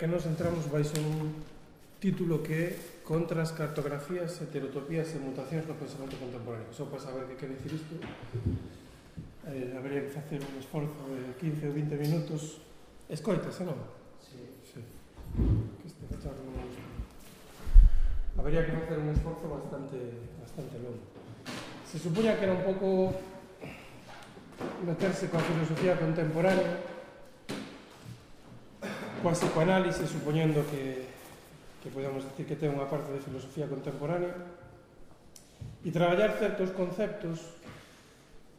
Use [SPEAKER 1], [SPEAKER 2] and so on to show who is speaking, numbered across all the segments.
[SPEAKER 1] que nos entramos baixo un título que é Contra as cartografías, heterotopías e mutacións no pensamento contemporáneo. Só para saber que quer dicir isto, eh, habría que facer un esforzo de 15 ou 20 minutos. Escoitas, eh, non?
[SPEAKER 2] Sí.
[SPEAKER 1] sí. Que este cacharro non me gusta. Habría que facer un esforzo bastante, bastante longo. Se supoña que era un pouco meterse coa filosofía contemporánea coa psicoanálise, supoñendo que, que podemos decir que ten unha parte de filosofía contemporánea, e traballar certos conceptos,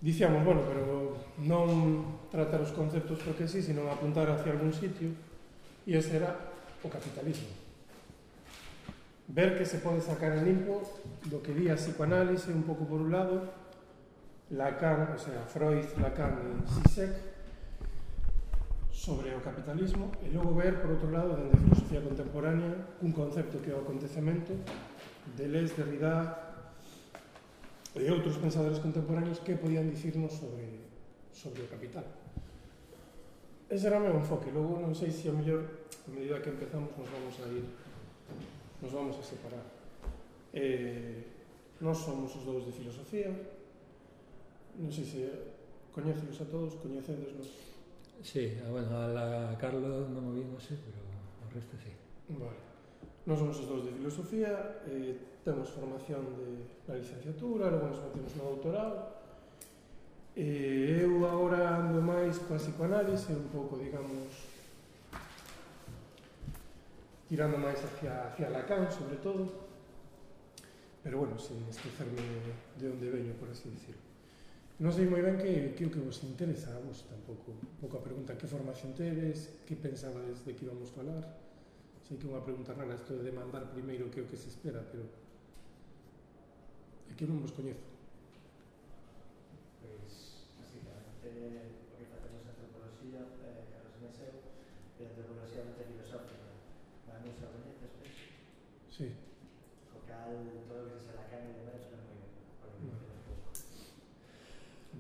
[SPEAKER 1] dicíamos, bueno, pero non tratar os conceptos porque sí, sino apuntar hacia algún sitio, e ese era o capitalismo. Ver que se pode sacar en limpo do que di a psicoanálise un pouco por un lado, Lacan, o sea, Freud, Lacan e Sisek, sobre o capitalismo e logo ver, por outro lado, dende a filosofía contemporánea, un concepto que é o acontecemento, Deleuze, Derrida e outros pensadores contemporáneos que podían dicirnos sobre, sobre o capital. Ese era o meu enfoque. Logo, non sei se a mellor, a medida que empezamos, nos vamos a ir, nos vamos a separar. Eh, nós somos os dous de filosofía, non sei se coñecelos a todos, coñecedesnos
[SPEAKER 2] Sí, ah, bueno, a, la, a Carlos non o vi, non sei, pero o resto sí.
[SPEAKER 1] Vale. Nós somos os dous de filosofía, eh, temos formación de na licenciatura, logo nos metemos no doutorado. Eh, eu agora ando máis coa psicoanálise, un pouco, digamos, tirando máis hacia, hacia Lacan, sobre todo. Pero bueno, sin esquecerme de onde veño, por así decirlo. Non sei moi ben que, que o que vos interesa a vos tampouco. Un pouco a pregunta que formación tedes, que pensabades de que íbamos falar. Sei que é unha pregunta rara isto de demandar primeiro que o que se espera, pero é que non vos coñezo.
[SPEAKER 3] Pois, basicamente, o que facemos antropoloxía, eh, Carlos Meseu, é antropoloxía mente filosófica. Vamos a Benítez, pois.
[SPEAKER 1] Sí.
[SPEAKER 3] Co cal, todo o que se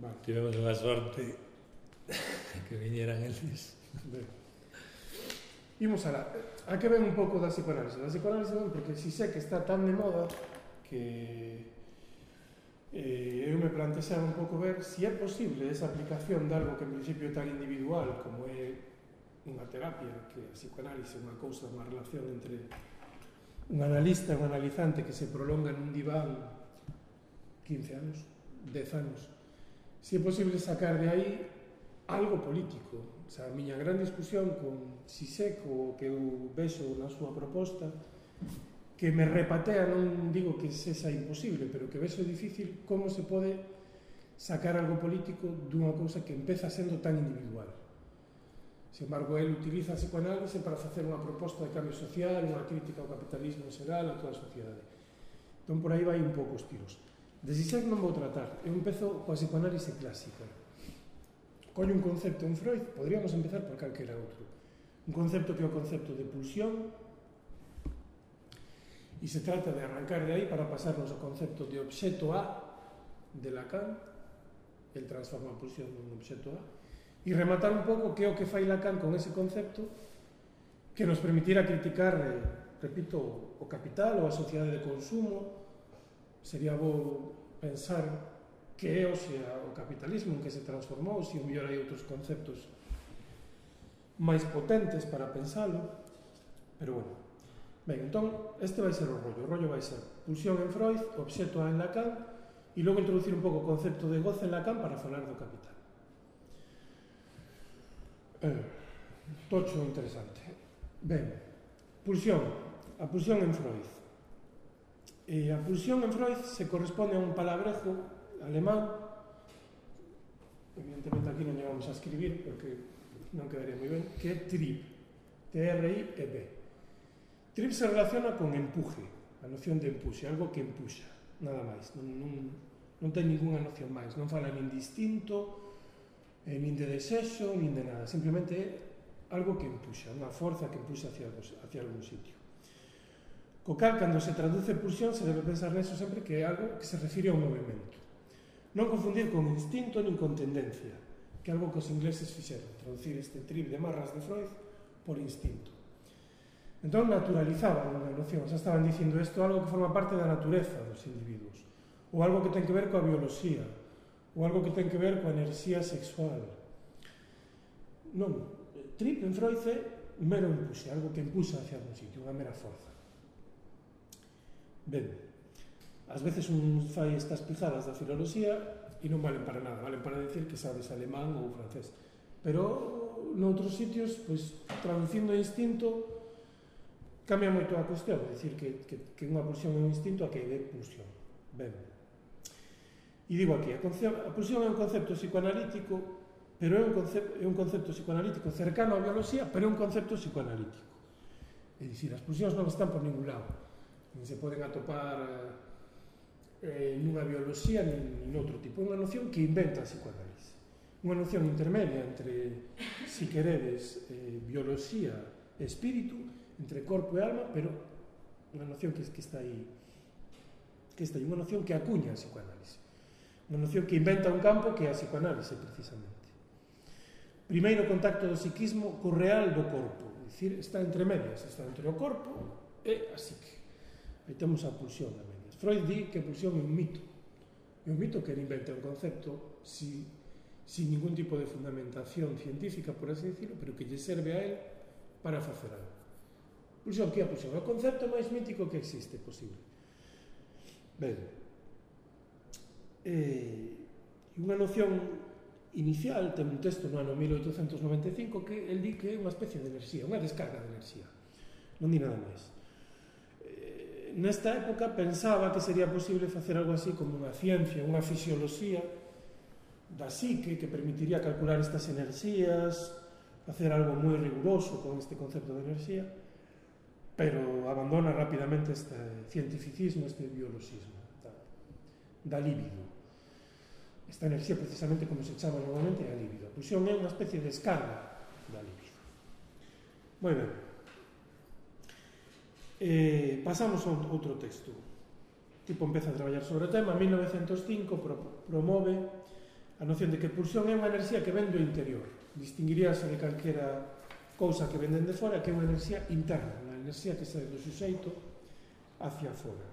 [SPEAKER 1] Vale.
[SPEAKER 2] Tivemos unha sorte que viñeran eles.
[SPEAKER 1] Ben. Imos alá. A que ven un pouco da psicoanálise? Da psicoanálise non, porque si sé que está tan de moda que eh, eu me plantexaba un pouco ver se si é posible esa aplicación de algo que en principio é tan individual como é unha terapia, que a psicoanálise é unha cousa, unha relación entre un analista e un analizante que se prolonga nun diván 15 anos, 10 anos, se é posible sacar de aí algo político. O sea, a miña gran discusión con Siseco, que eu vexo na súa proposta, que me repatea, non digo que sexa imposible, pero que vexo difícil como se pode sacar algo político dunha cousa que empeza sendo tan individual. Sin embargo, él utiliza a psicoanálise para facer unha proposta de cambio social, unha crítica ao capitalismo en xeral, a toda a sociedade. Entón, por aí vai un pouco os tiros. De Zizek non vou tratar, eu empezo coa psicoanálise clásica. Coño un concepto en Freud, podríamos empezar por calquera outro. Un concepto que é o concepto de pulsión, e se trata de arrancar de aí para pasarnos ao concepto de obxeto A de Lacan, el transforma a pulsión nun obxeto A, e rematar un pouco que é o que fai Lacan con ese concepto que nos permitirá criticar, eh, repito, o capital ou a sociedade de consumo, sería bo pensar que é sea o capitalismo en que se transformou, se o mellor hai outros conceptos máis potentes para pensalo, pero bueno. Ben, entón, este vai ser o rollo. O rollo vai ser pulsión en Freud, obxeto en Lacan, e logo introducir un pouco o concepto de goce en Lacan para falar do capital. Eh, tocho interesante. Ben, pulsión. A pulsión en Freud. E a pulsión en Freud se corresponde a un palabrejo alemán. Evidentemente aquí non vamos a escribir porque non quedaría moi ben que é trip T-R-I-E-B trip se relaciona con empuje a noción de empuxe, algo que empuxa nada máis, non, non, non ten ninguna noción máis, non fala nin distinto eh, nin de desexo nin de nada, simplemente é algo que empuxa, unha forza que empuxa hacia, hacia algún sitio. Co cal, cando se traduce pulsión, se debe pensar neso sempre que é algo que se refire ao movimento. Non confundir con instinto nin con tendencia, que é algo que os ingleses fixeron, traducir este trip de marras de Freud por instinto. Entón naturalizaban a noción, xa estaban dicindo isto algo que forma parte da natureza dos individuos, ou algo que ten que ver coa bioloxía, ou algo que ten que ver coa enerxía sexual. Non, trip en Freud é mero impulse, algo que impulsa hacia algún sitio, unha mera forza. Ben, ás veces un fai estas pizadas da filoloxía e non valen para nada, valen para decir que sabes alemán ou francés. Pero noutros sitios, pois, traducindo instinto, cambia moito a cuestión, decir que, que, que unha pulsión é un instinto a que é pulsión. Ben. E digo aquí, a, a pulsión é un concepto psicoanalítico, pero é un concepto, é un concepto psicoanalítico cercano á biología, pero é un concepto psicoanalítico. É dicir, as pulsións non están por ningún lado nin se poden atopar eh, eh, nunha bioloxía nin, nin outro tipo. Unha noción que inventa a psicoanálise. Unha noción intermedia entre, si queredes, eh, bioloxía e espírito, entre corpo e alma, pero unha noción que, que está aí que está aí, unha noción que acuña a psicoanálise. Unha noción que inventa un campo que é a psicoanálise, precisamente. Primeiro contacto do psiquismo co real do corpo, dicir, está entre medias, está entre o corpo e a psique aí temos a pulsión da media. Freud di que a pulsión é un mito. É un mito que inventa un concepto si, sin ningún tipo de fundamentación científica, por así decirlo, pero que lle serve a él para facer algo. Pulsión, que é a pulsión? É o concepto máis mítico que existe posible. Ben, eh, unha noción inicial ten un texto no ano 1895 que el di que é unha especie de enerxía, unha descarga de enerxía. Non di nada máis nesta época pensaba que sería posible facer algo así como unha ciencia, unha fisioloxía da psique que permitiría calcular estas enerxías, facer algo moi riguroso con este concepto de enerxía, pero abandona rapidamente este cientificismo, este biologismo da, da líbido. Esta enerxía precisamente como se chama normalmente é a líbido. Pois a pulsión é unha especie de descarga da líbido. Moi ben. Eh, pasamos a outro texto. Tipo empeza a traballar sobre o tema, 1905 pro, promove a noción de que pulsión é unha enerxía que ven do interior. Distinguiríase de calquera cousa que venden de fora que é unha enerxía interna, unha enerxía que sai do suxeito hacia fora.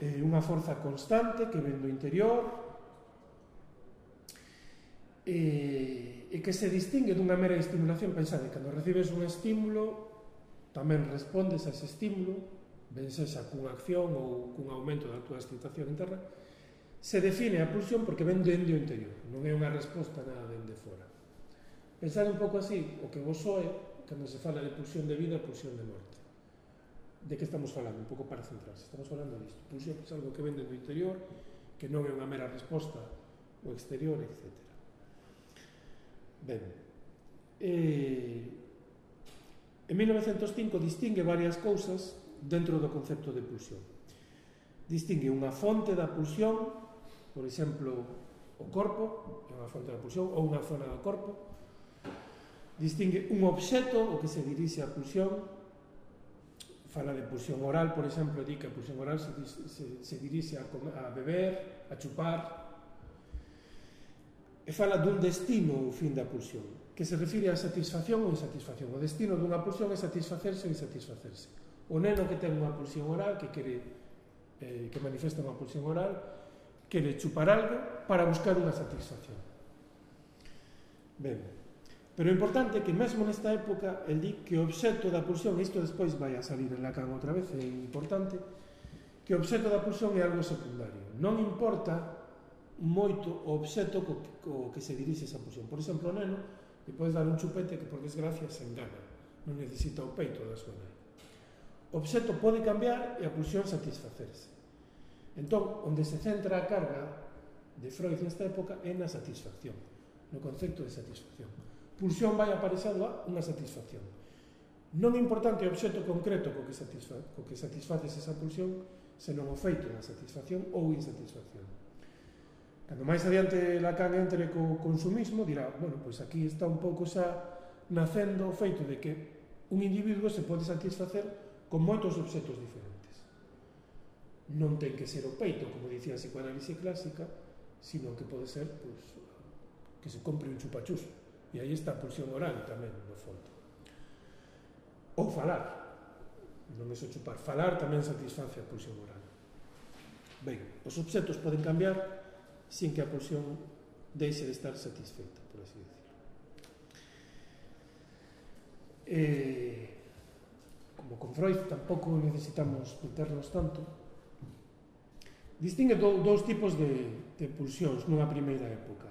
[SPEAKER 1] Eh, unha forza constante que ven do interior, e, e que se distingue dunha mera estimulación pensade, cando recibes un estímulo tamén respondes a ese estímulo, ben sexa cunha acción ou cun aumento da túa excitación interna, se define a pulsión porque ven dende o interior, non é unha resposta nada dende fora. Pensar un pouco así, o que vos soe, cando se fala de pulsión de vida, pulsión de morte. De que estamos falando? Un pouco para centrarse. Estamos falando disto. Pulsión é algo que vende dende o interior, que non é unha mera resposta o exterior, etc. Ben, eh, En 1905 distingue varias cousas dentro do concepto de pulsión. Distingue unha fonte da pulsión, por exemplo, o corpo, é unha fonte da pulsión, ou unha zona do corpo. Distingue un obxeto, o que se dirixe a pulsión, fala de pulsión oral, por exemplo, di que a pulsión oral se, se, se dirixe a, a beber, a chupar, e fala dun destino ou fin da pulsión que se refire a satisfacción ou insatisfacción. O destino dunha pulsión é satisfacerse ou insatisfacerse. O neno que ten unha pulsión oral, que quere eh, que manifesta unha pulsión oral, quere chupar algo para buscar unha satisfacción. Ben, pero o importante é que mesmo nesta época el di que o obxecto da pulsión, isto despois vai a salir en Lacan outra vez, é importante, que o obxecto da pulsión é algo secundario. Non importa moito o obxecto co, co que se dirixe esa pulsión. Por exemplo, o neno E podes dar un chupete que, por desgracia, se engana. Non necesita o peito da súa nai. O obxecto pode cambiar e a pulsión satisfacerse. Entón, onde se centra a carga de Freud nesta época é na satisfacción, no concepto de satisfacción. Pulsión vai aparecendo a unha satisfacción. Non é importante o obxecto concreto co que, satisfa, co que satisfaces esa pulsión, senón o feito da satisfacción ou insatisfacción. Cando máis adiante Lacan entre co consumismo, dirá, bueno, pois aquí está un pouco xa nacendo o feito de que un individuo se pode satisfacer con moitos obxetos diferentes. Non ten que ser o peito, como dicía a psicoanálise clásica, sino que pode ser pois, que se compre un chupachús. E aí está a pulsión oral tamén, no fondo. Ou falar. Non é só chupar. Falar tamén satisface a pulsión oral. Ben, os obxetos poden cambiar, sin que a pulsión deixe de estar satisfeita, por así decirlo. Eh, como con Freud, tampouco necesitamos meternos tanto. Distingue do, dous tipos de, de pulsións nunha primeira época.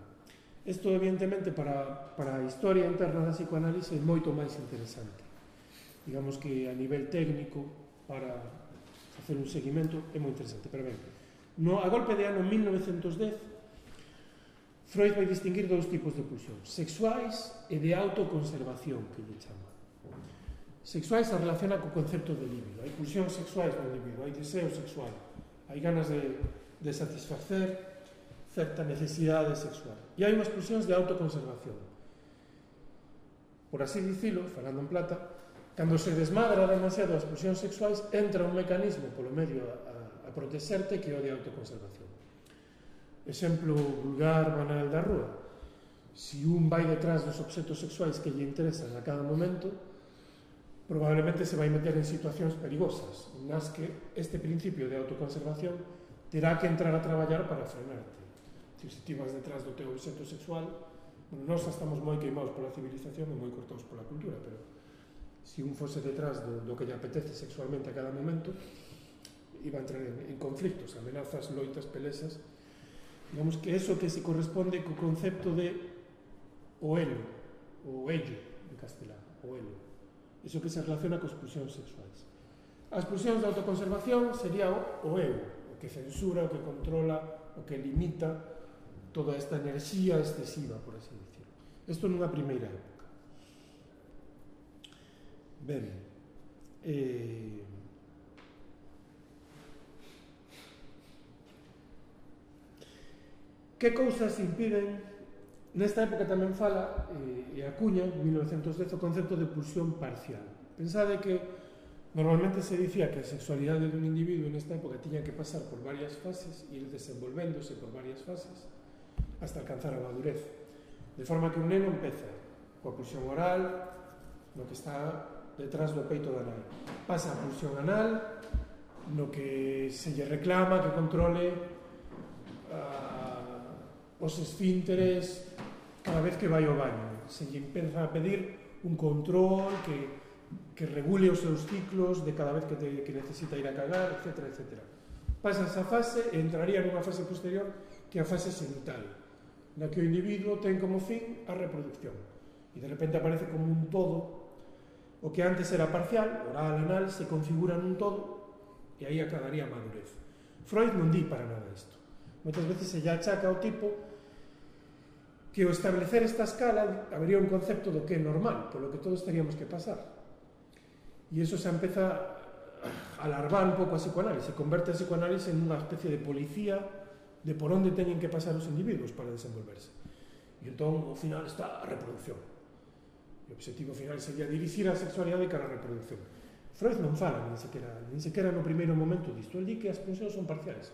[SPEAKER 1] Isto, evidentemente, para, para a historia interna da psicoanálise é moito máis interesante. Digamos que a nivel técnico, para facer un seguimento, é moi interesante. Pero ben, No, a golpe de ano 1910, Freud vai distinguir dous tipos de pulsións, sexuais e de autoconservación, que lle chama. Sexuais se relaciona co concepto de libido. Hai pulsións sexuais no libido, hai deseo sexual, hai ganas de, de satisfacer certa necesidade sexual. E hai unhas pulsións de autoconservación. Por así dicilo, falando en plata, cando se desmadra demasiado as pulsións sexuais, entra un mecanismo polo medio a, a protexerte que o de autoconservación. Exemplo vulgar, banal da rúa. Si un vai detrás dos obxetos sexuais que lle interesan a cada momento, probablemente se vai meter en situacións perigosas, nas que este principio de autoconservación terá que entrar a traballar para frenarte. Se ti vas detrás do teu obxeto sexual, bueno, nós estamos moi queimados pola civilización e moi cortados pola cultura, pero se un fose detrás do, do que lle apetece sexualmente a cada momento, iba a entrar en, en conflictos, amenazas, loitas, pelesas. Digamos que eso que se corresponde co concepto de o elo, o ello en castelán, o elo. Eso que se relaciona cos pulsións sexuais. As pulsións de autoconservación sería o, o eu, o que censura, o que controla, o que limita toda esta enerxía excesiva, por así dicirlo. Isto nunha primeira época. Ben, eh, Que cousas impiden Nesta época tamén fala eh, e acuña, en 1910, o concepto de pulsión parcial. Pensade que normalmente se dicía que a sexualidade dun individuo nesta época tiña que pasar por varias fases, ir desenvolvéndose por varias fases, hasta alcanzar a madurez. De forma que un neno empeza coa pulsión oral, no que está detrás do peito da nai. Pasa a pulsión anal, no que se lle reclama que controle a os esfínteres cada vez que vai ao baño. Se lle empeza a pedir un control que, que regule os seus ciclos de cada vez que, te, que necesita ir a cagar, etc. etc. Pasa esa fase e entraría nunha fase posterior que é a fase senital, na que o individuo ten como fin a reproducción. E de repente aparece como un todo, o que antes era parcial, oral, anal, se configura nun todo, e aí acabaría a madurez. Freud non di para nada isto. Moitas veces se lle achaca ao tipo que o establecer esta escala habría un concepto do que é normal, polo que todos teríamos que pasar. E iso se empeza a alarvar un pouco a psicoanálise, converte a psicoanálise en unha especie de policía de por onde teñen que pasar os individuos para desenvolverse. E entón, ao final, está a reproducción. E o objetivo final sería dirigir a sexualidade cara a reproducción. Freud non fala, nin sequera, nin sequera no primeiro momento disto. El di que as pulsións son parciais.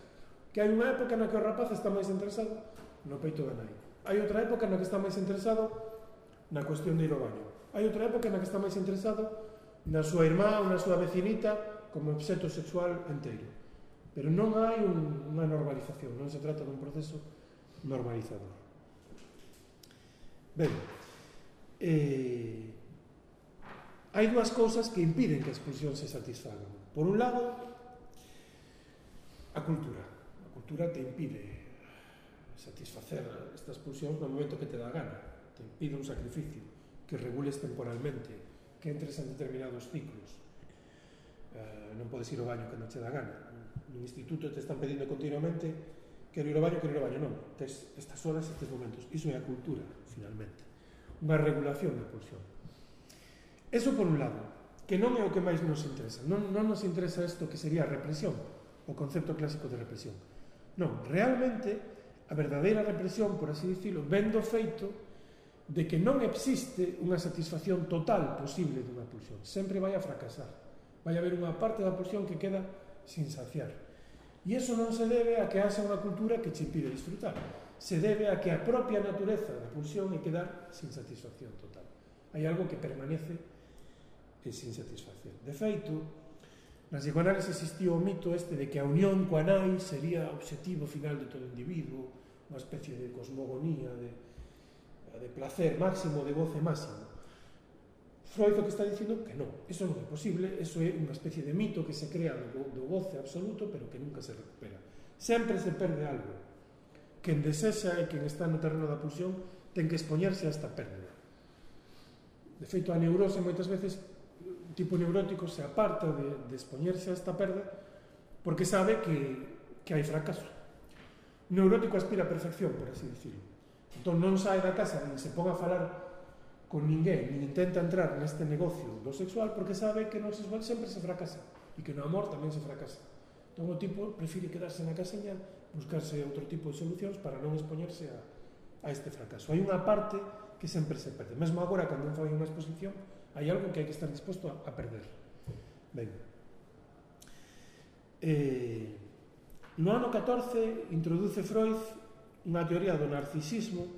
[SPEAKER 1] Que hai unha época na que o rapaz está máis interesado no peito da nai. Hai outra época na que está máis interesado na cuestión de ir ao baño. Hai outra época na que está máis interesado na súa irmá ou na súa vecinita como obxeto sexual enteiro. Pero non hai un, unha normalización, non se trata dun proceso normalizador. Ben, eh, hai dúas cousas que impiden que as expulsión se satisfagan. Por un lado, a cultura. A cultura te impide satisfacer estas pulsións no momento que te dá gana. Te impide un sacrificio que regules temporalmente que entres en determinados ciclos. Eh, non podes ir ao baño cando che dá gana. No instituto te están pedindo continuamente quero ir ao baño, quero ir ao baño, non tes estas horas, estes momentos. Iso é a cultura, finalmente. Unha regulación da pulsión eso por un lado que non é o que máis nos interesa. Non, non nos interesa isto que sería a represión, o concepto clásico de represión. Non, realmente a verdadeira represión, por así dicilo, vendo feito de que non existe unha satisfacción total posible dunha pulsión. Sempre vai a fracasar. Vai haber unha parte da pulsión que queda sin saciar. E iso non se debe a que haxa unha cultura que che impide disfrutar. Se debe a que a propia natureza da pulsión é quedar sin satisfacción total. Hai algo que permanece e sin satisfacción. De feito, na psicoanálise existiu o mito este de que a unión coa nai sería o objetivo final de todo individuo, unha especie de cosmogonía, de, de placer máximo, de goce máximo. Freud o que está dicindo que non, eso non é posible, eso é unha especie de mito que se crea do, do goce absoluto, pero que nunca se recupera. Sempre se perde algo. Quen desexa e quen está no terreno da pulsión ten que expoñerse a esta pérdida. De feito, a neurose moitas veces tipo neurótico se aparta de, de expoñerse a esta perda porque sabe que, que hai fracaso neurótico aspira a perfección, por así dicirlo. Entón non sai da casa, nin se ponga a falar con ninguén, nin intenta entrar neste negocio do sexual, porque sabe que no sexual sempre se fracasa, e que no amor tamén se fracasa. Entón o tipo prefire quedarse na caseña, buscarse outro tipo de solucións para non expoñerse a, a este fracaso. Hai unha parte que sempre se perde. Mesmo agora, cando fai unha exposición, hai algo que hai que estar disposto a, a perder. Ben. Eh, No ano 14 introduce Freud unha teoría do narcisismo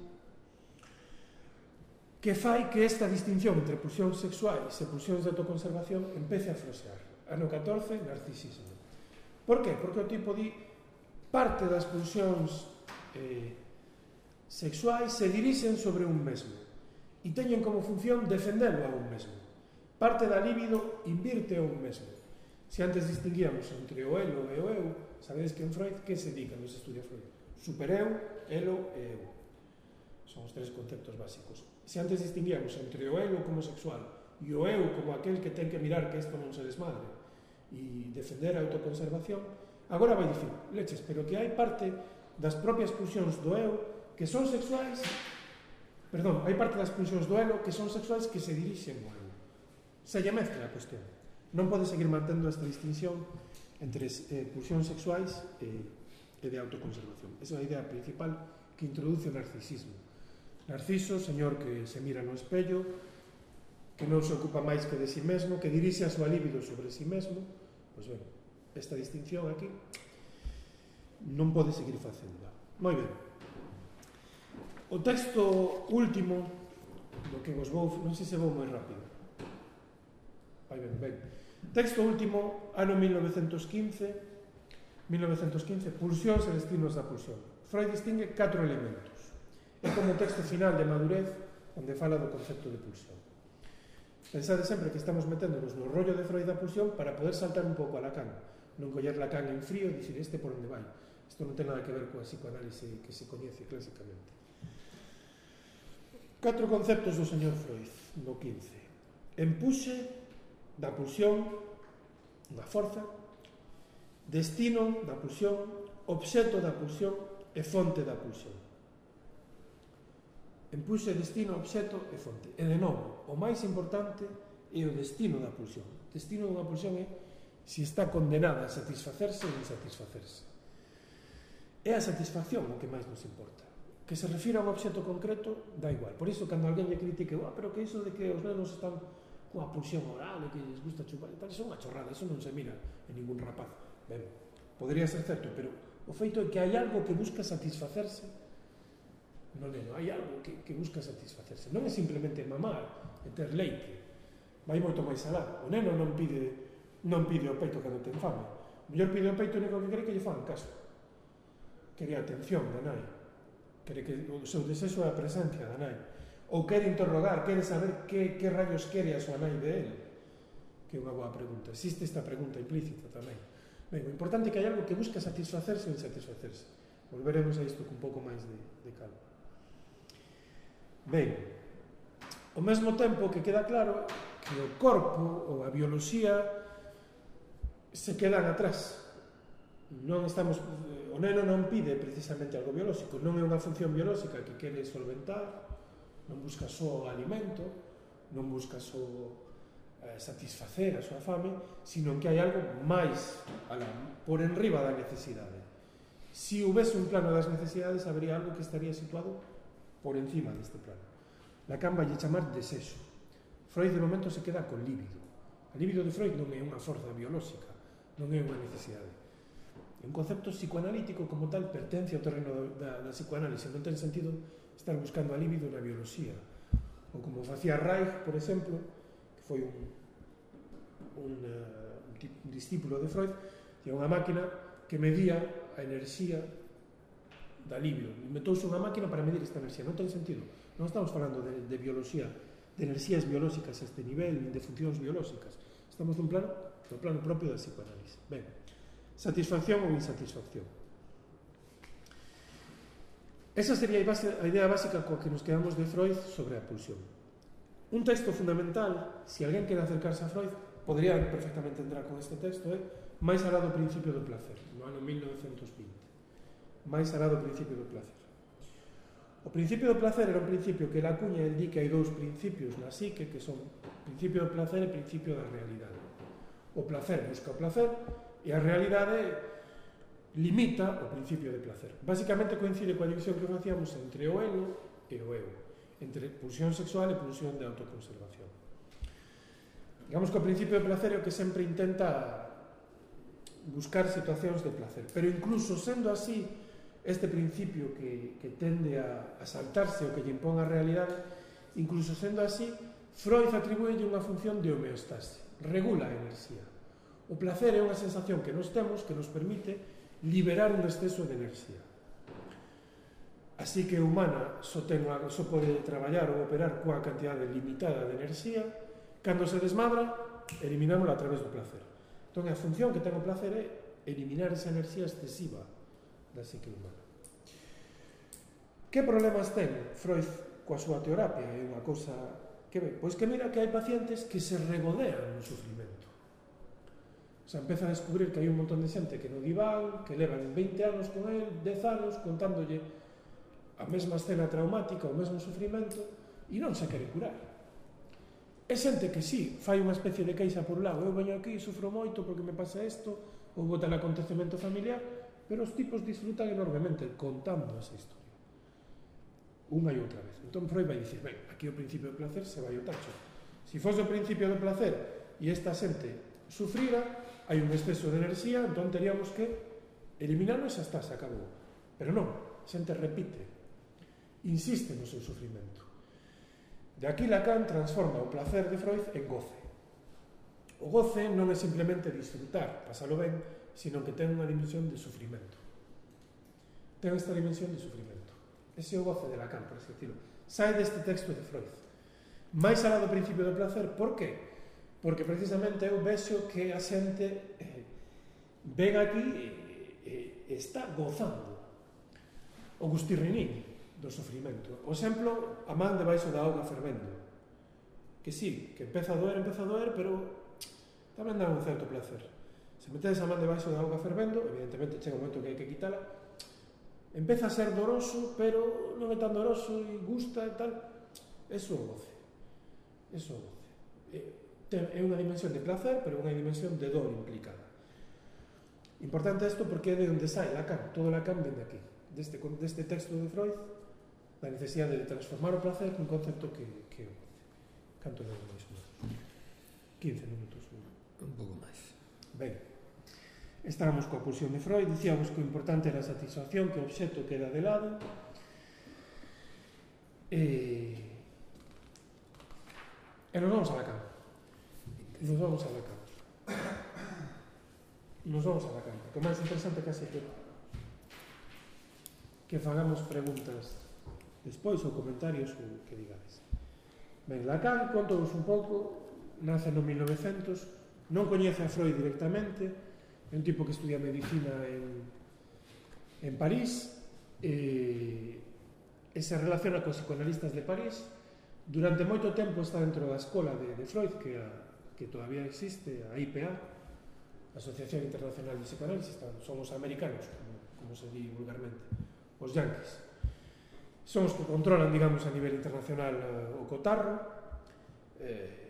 [SPEAKER 1] que fai que esta distinción entre pulsións sexuais e pulsións de autoconservación empece a frosear. Ano 14, narcisismo. Por qué? Porque o tipo di parte das pulsións eh, sexuais se dirixen sobre un mesmo e teñen como función defenderlo a un mesmo. Parte da líbido invirte a un mesmo Se antes distinguíamos entre o elo e o eu, sabedes que en Freud que se dica nos estudia Freud? Supereu, elo e eu. Son os tres conceptos básicos. Se antes distinguíamos entre o elo como sexual e o eu como aquel que ten que mirar que isto non se desmadre e defender a autoconservación, agora vai dicir, leches, pero que hai parte das propias pulsións do eu que son sexuais perdón, hai parte das pulsións do elo que son sexuais que se dirixen ao eu. Se lle mezcla a cuestión. Non pode seguir mantendo esta distinción entre eh, pulsións sexuais e, e de autoconservación. Esa é a idea principal que introduce o narcisismo. Narciso, señor que se mira no espello, que non se ocupa máis que de si sí mesmo, que dirixe a súa libido sobre si sí mesmo, pois ben, esta distinción aquí non pode seguir facendo. Moi ben. O texto último do que vos vou, non sei se vou moi rápido. Vai ben, ben. Texto último, ano 1915, 1915, pulsións e destinos da pulsión. Freud distingue catro elementos. É como o texto final de Madurez, onde fala do concepto de pulsión. Pensade sempre que estamos meténdonos no rollo de Freud da pulsión para poder saltar un pouco a Lacan. Non coller Lacan en frío e dicir este por onde vai. Isto non ten nada que ver coa psicoanálise que se coñece clásicamente. Catro conceptos do señor Freud, no 15. Empuxe, da pulsión, da forza, destino da pulsión, obxeto da pulsión e fonte da pulsión. Empuxe destino, obxeto e fonte. E de novo, o máis importante é o destino da pulsión. O destino dunha pulsión é se está condenada a satisfacerse ou insatisfacerse. É a satisfacción o que máis nos importa que se refira a un obxeto concreto, dá igual. Por iso, cando alguén lle critique, ah, pero que iso de que os nenos están coa pulsión oral e que lles gusta chupar tal, iso é unha chorrada, iso non se mira en ningún rapaz. Ben, podría ser certo, pero o feito é que hai algo que busca satisfacerse no neno, hai algo que, que busca satisfacerse. Non é simplemente mamar e ter leite, vai moito máis alá. O neno non pide non pide o peito cando ten fame. O mellor pide o peito único que quere que lle fan caso. Quere atención da nai. Quere que o seu desexo é a presencia da nai ou quere interrogar, quere saber que, que rayos quere a súa nai de él? Que é unha boa pregunta. Existe esta pregunta implícita tamén. Ben, o importante é que hai algo que busca satisfacerse ou insatisfacerse. Volveremos a isto con un pouco máis de, de calma. Ben, ao mesmo tempo que queda claro que o corpo ou a bioloxía se quedan atrás. Non estamos o neno non pide precisamente algo biolóxico, non é unha función biolóxica que quere solventar, non busca só o alimento, non busca só eh, satisfacer a súa fame, sino que hai algo máis alá, por enriba da necesidade. Se si houvese un plano das necesidades, habería algo que estaría situado por encima deste plano. Lacan vai chamar desexo. Freud de momento se queda con líbido. A líbido de Freud non é unha forza biolóxica, non é unha necesidade. É un concepto psicoanalítico como tal pertence ao terreno da, da, da psicoanálise, non ten sentido estar buscando a líbido na bioloxía. Ou como facía Reich, por exemplo, que foi un, un, eh, un, un discípulo de Freud, tiña unha máquina que medía a enerxía da libido. Inventouse unha máquina para medir esta enerxía. Non ten sentido. Non estamos falando de, de bioloxía, de enerxías biolóxicas a este nivel, de funcións biolóxicas. Estamos nun plano, no plano propio da psicoanálise. Ben, satisfacción ou insatisfacción. Esa sería a idea básica coa que nos quedamos de Freud sobre a pulsión. Un texto fundamental, se si alguén quere acercarse a Freud, podría perfectamente entrar con este texto, é eh? máis alá do principio do placer, no ano 1920. Máis alá do principio do placer. O principio do placer era un principio que Lacuña el di que hai dous principios na psique que son principio do placer e principio da realidade. O placer busca o placer e a realidade limita o principio de placer. Básicamente coincide coa división que facíamos entre o elo e o eu, entre pulsión sexual e pulsión de autoconservación. Digamos que o principio de placer é o que sempre intenta buscar situacións de placer, pero incluso sendo así, este principio que, que tende a, a saltarse o que lle impón a realidade, incluso sendo así, Freud atribuye unha función de homeostase, regula a enerxía. O placer é unha sensación que nos temos que nos permite liberar un exceso de enerxía. Así que o humana só, ten, só pode traballar ou operar coa cantidade limitada de enerxía, cando se desmadra, eliminámola a través do placer. Entón, a función que ten o placer é eliminar esa enerxía excesiva da psique humana. Que problemas ten Freud coa súa terapia? É unha cousa que ve. Pois que mira que hai pacientes que se regodean no sufrimento se empeza a descubrir que hai un montón de xente que no diván, que levan 20 anos con el, 10 anos, contándolle a mesma escena traumática, o mesmo sufrimento, e non se quere curar. É xente que sí, fai unha especie de queixa por un lado, eu veño aquí, sufro moito porque me pasa isto, ou vou tal acontecemento familiar, pero os tipos disfrutan enormemente contando esa historia. Unha e outra vez. Entón Freud vai dicir, ben, aquí o principio do placer se vai o tacho. Se si fose o principio do placer e esta xente sufrira, hai un exceso de enerxía, entón teríamos que eliminarlo e xa está, se acabou. Pero non, xente repite, insiste no seu sufrimento. De aquí Lacan transforma o placer de Freud en goce. O goce non é simplemente disfrutar, pasalo ben, sino que ten unha dimensión de sufrimento. Ten esta dimensión de sufrimento. Ese é o goce de Lacan, por así decirlo. Sai deste texto de Freud. Mais alá do principio do placer, por que? Porque precisamente eu vexo que a xente eh, ven aquí e, e está gozando o gustirrinín do sofrimento. O exemplo, a man debaixo da auga fervendo. Que sí, que empeza a doer, empeza a doer, pero tamén dá un certo placer. Se metes a man debaixo da auga fervendo, evidentemente chega un momento que hai que quitala, empeza a ser doroso, pero non é tan doroso e gusta e tal. Eso é o goce. Eso é o goce. Eh, é unha dimensión de placer, pero unha dimensión de dor implicada. Importante isto porque é de onde sai Lacan, todo Lacan vende aquí, deste, deste texto de Freud, da necesidade de transformar o placer nun concepto que, que canto de máis 15 minutos
[SPEAKER 2] un pouco máis.
[SPEAKER 1] Ben estábamos coa pulsión de Freud dicíamos que o importante era a satisfacción que o obxecto queda de lado. E e nos vamos a Lacan. Nos vamos a la cama. Los vamos a la cama. Máis interesante case que que fagamos preguntas despois ou comentarios ou que digades. Ben, Lacan, contou un pouco, nace no 1900, non coñece a Freud directamente, é un tipo que estudia medicina en, en París, e, e se relaciona cos psicoanalistas de París, durante moito tempo está dentro da escola de, de Freud, que a, que todavía existe, a IPA, Asociación Internacional de Psicoanálisis, son os americanos, como, como se di vulgarmente, os yanquis. Son os que controlan, digamos, a nivel internacional eh, o cotarro, eh,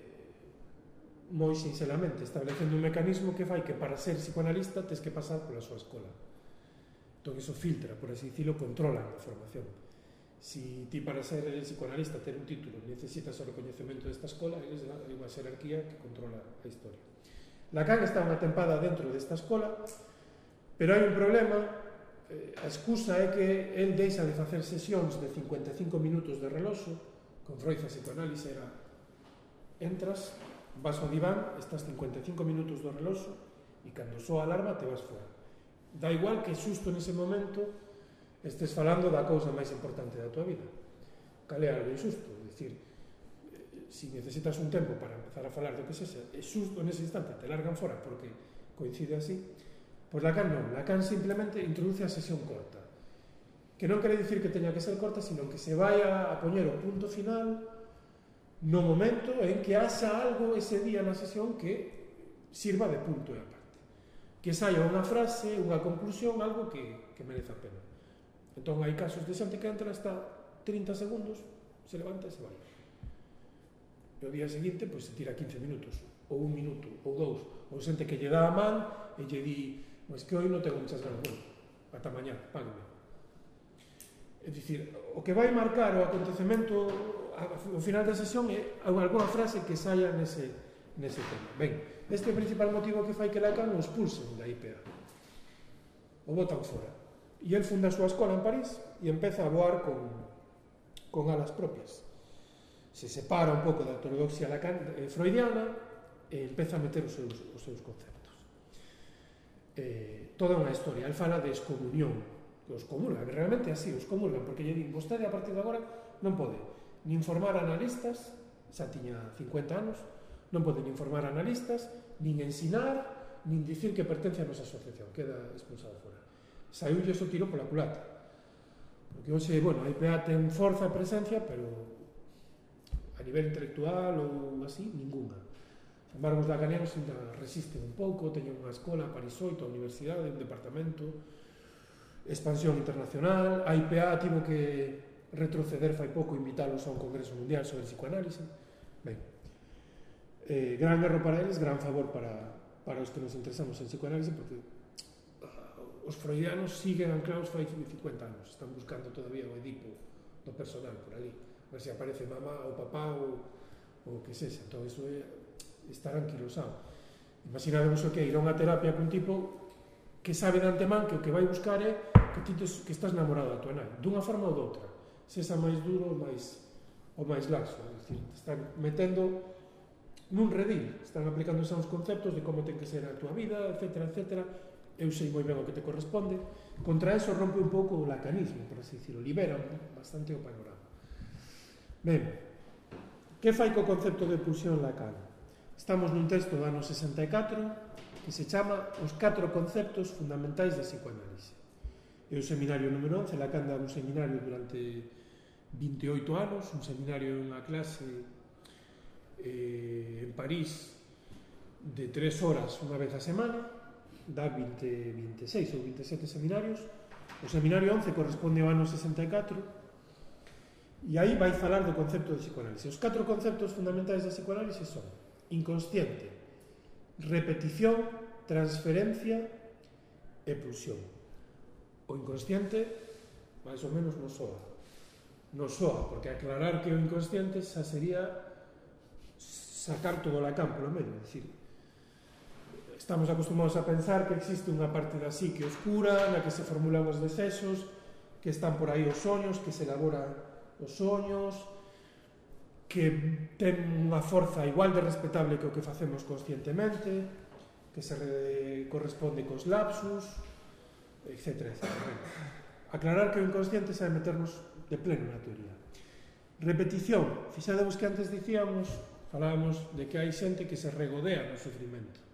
[SPEAKER 1] moi sinceramente, establecendo un mecanismo que fai que para ser psicoanalista tes que pasar pola súa escola. Entón, iso filtra, por así dicilo, controla a formación. Si ti para ser psicoanalista ter un título necesitas o recoñecemento desta escola, eres da igual xerarquía que controla a historia. Lacan está unha tempada dentro desta escola, pero hai un problema, eh, a excusa é que el deixa de facer sesións de 55 minutos de reloxo, con Freud a psicoanálise era entras, vas ao diván, estás 55 minutos do reloxo e cando soa a alarma te vas fora. Da igual que xusto nese momento estés falando da cousa máis importante da tua vida. Cale algo injusto, é dicir, eh, si necesitas un tempo para empezar a falar do que sexa, é xusto nese instante, te largan fora porque coincide así, pois Lacan non, Lacan simplemente introduce a sesión corta, que non quere dicir que teña que ser corta, sino que se vai a, a poñer o punto final no momento en que haxa algo ese día na sesión que sirva de punto e aparte. Que saia unha frase, unha conclusión, algo que, que merece a pena. Entón, hai casos de xente que entra hasta 30 segundos, se levanta e se vai. E o día seguinte, pois, se tira 15 minutos, ou un minuto, ou dous, ou xente que lle dá a man e lle di, pois que hoy non tengo muchas ganas, bueno, ata mañá, págame. É dicir, o que vai marcar o acontecemento ao final da sesión é algunha frase que saia nese, nese tema. Ben, este é o principal motivo que fai que Lacan o expulsen da IPA. O botan fora. E el funda a súa escola en París e empeza a voar con, con alas propias. Se separa un pouco da ortodoxia lacan, eh, freudiana e empeza a meter os seus, os seus conceptos. Eh, toda unha historia. El fala de excomunión. Que os comulgan, realmente así, os comulgan, porque lle din, vostede a partir de agora non pode nin formar analistas, xa tiña 50 anos, non pode nin formar analistas, nin ensinar, nin dicir que pertence a nosa asociación, queda expulsado fora saiúlle o tiro pola culata. Porque hoxe, bueno, a IPA ten forza e presencia, pero a nivel intelectual ou así, ninguna. Os embargo, os laganeros ainda resisten un pouco, teñen unha escola, Parisoito, a universidade, un departamento, expansión internacional, a IPA tivo que retroceder fai pouco, invitalos a un congreso mundial sobre psicoanálise. Ben, eh, gran erro para eles, gran favor para, para os que nos interesamos en psicoanálise, porque os freudianos siguen anclados fai 50 anos, están buscando todavía o Edipo do personal por ali, ver se aparece mamá ou papá ou o que sexa, todo iso é estar anquilosado. Imaginaremos o que ir a unha terapia cun tipo que sabe de antemán que o que vai buscar é que ti tes, que estás namorado da tua nai, dunha forma ou doutra, se máis duro ou máis ou máis laxo, é dicir, están metendo nun redil, están aplicando xa uns conceptos de como ten que ser a tua vida, etc, etc, eu sei moi ben o que te corresponde, contra eso rompe un pouco o lacanismo, por así dicirlo, libera bastante o panorama. Ben, que fai co concepto de pulsión Lacan? Estamos nun texto do ano 64 que se chama Os catro conceptos fundamentais da psicoanálise. É o seminario número 11, Lacan dá un seminario durante 28 anos, un seminario en unha clase eh, en París de tres horas unha vez a semana, dá 20, 26 ou 27 seminarios. O seminario 11 corresponde ao ano 64 e aí vai falar do concepto de psicoanálise. Os catro conceptos fundamentais da psicoanálise son inconsciente, repetición, transferencia e pulsión. O inconsciente, máis ou menos, non soa. Non soa, porque aclarar que o inconsciente xa sería sacar todo la campo, polo menos, decir, Estamos acostumados a pensar que existe unha parte da psique oscura na que se formulan os desesos, que están por aí os soños, que se elaboran os soños, que ten unha forza igual de respetable que o que facemos conscientemente, que se re... corresponde cos lapsus, etc. etc. Aclarar que o inconsciente sabe meternos de pleno na teoría. Repetición. Fixadevos que antes dicíamos, falábamos de que hai xente que se regodea no sufrimento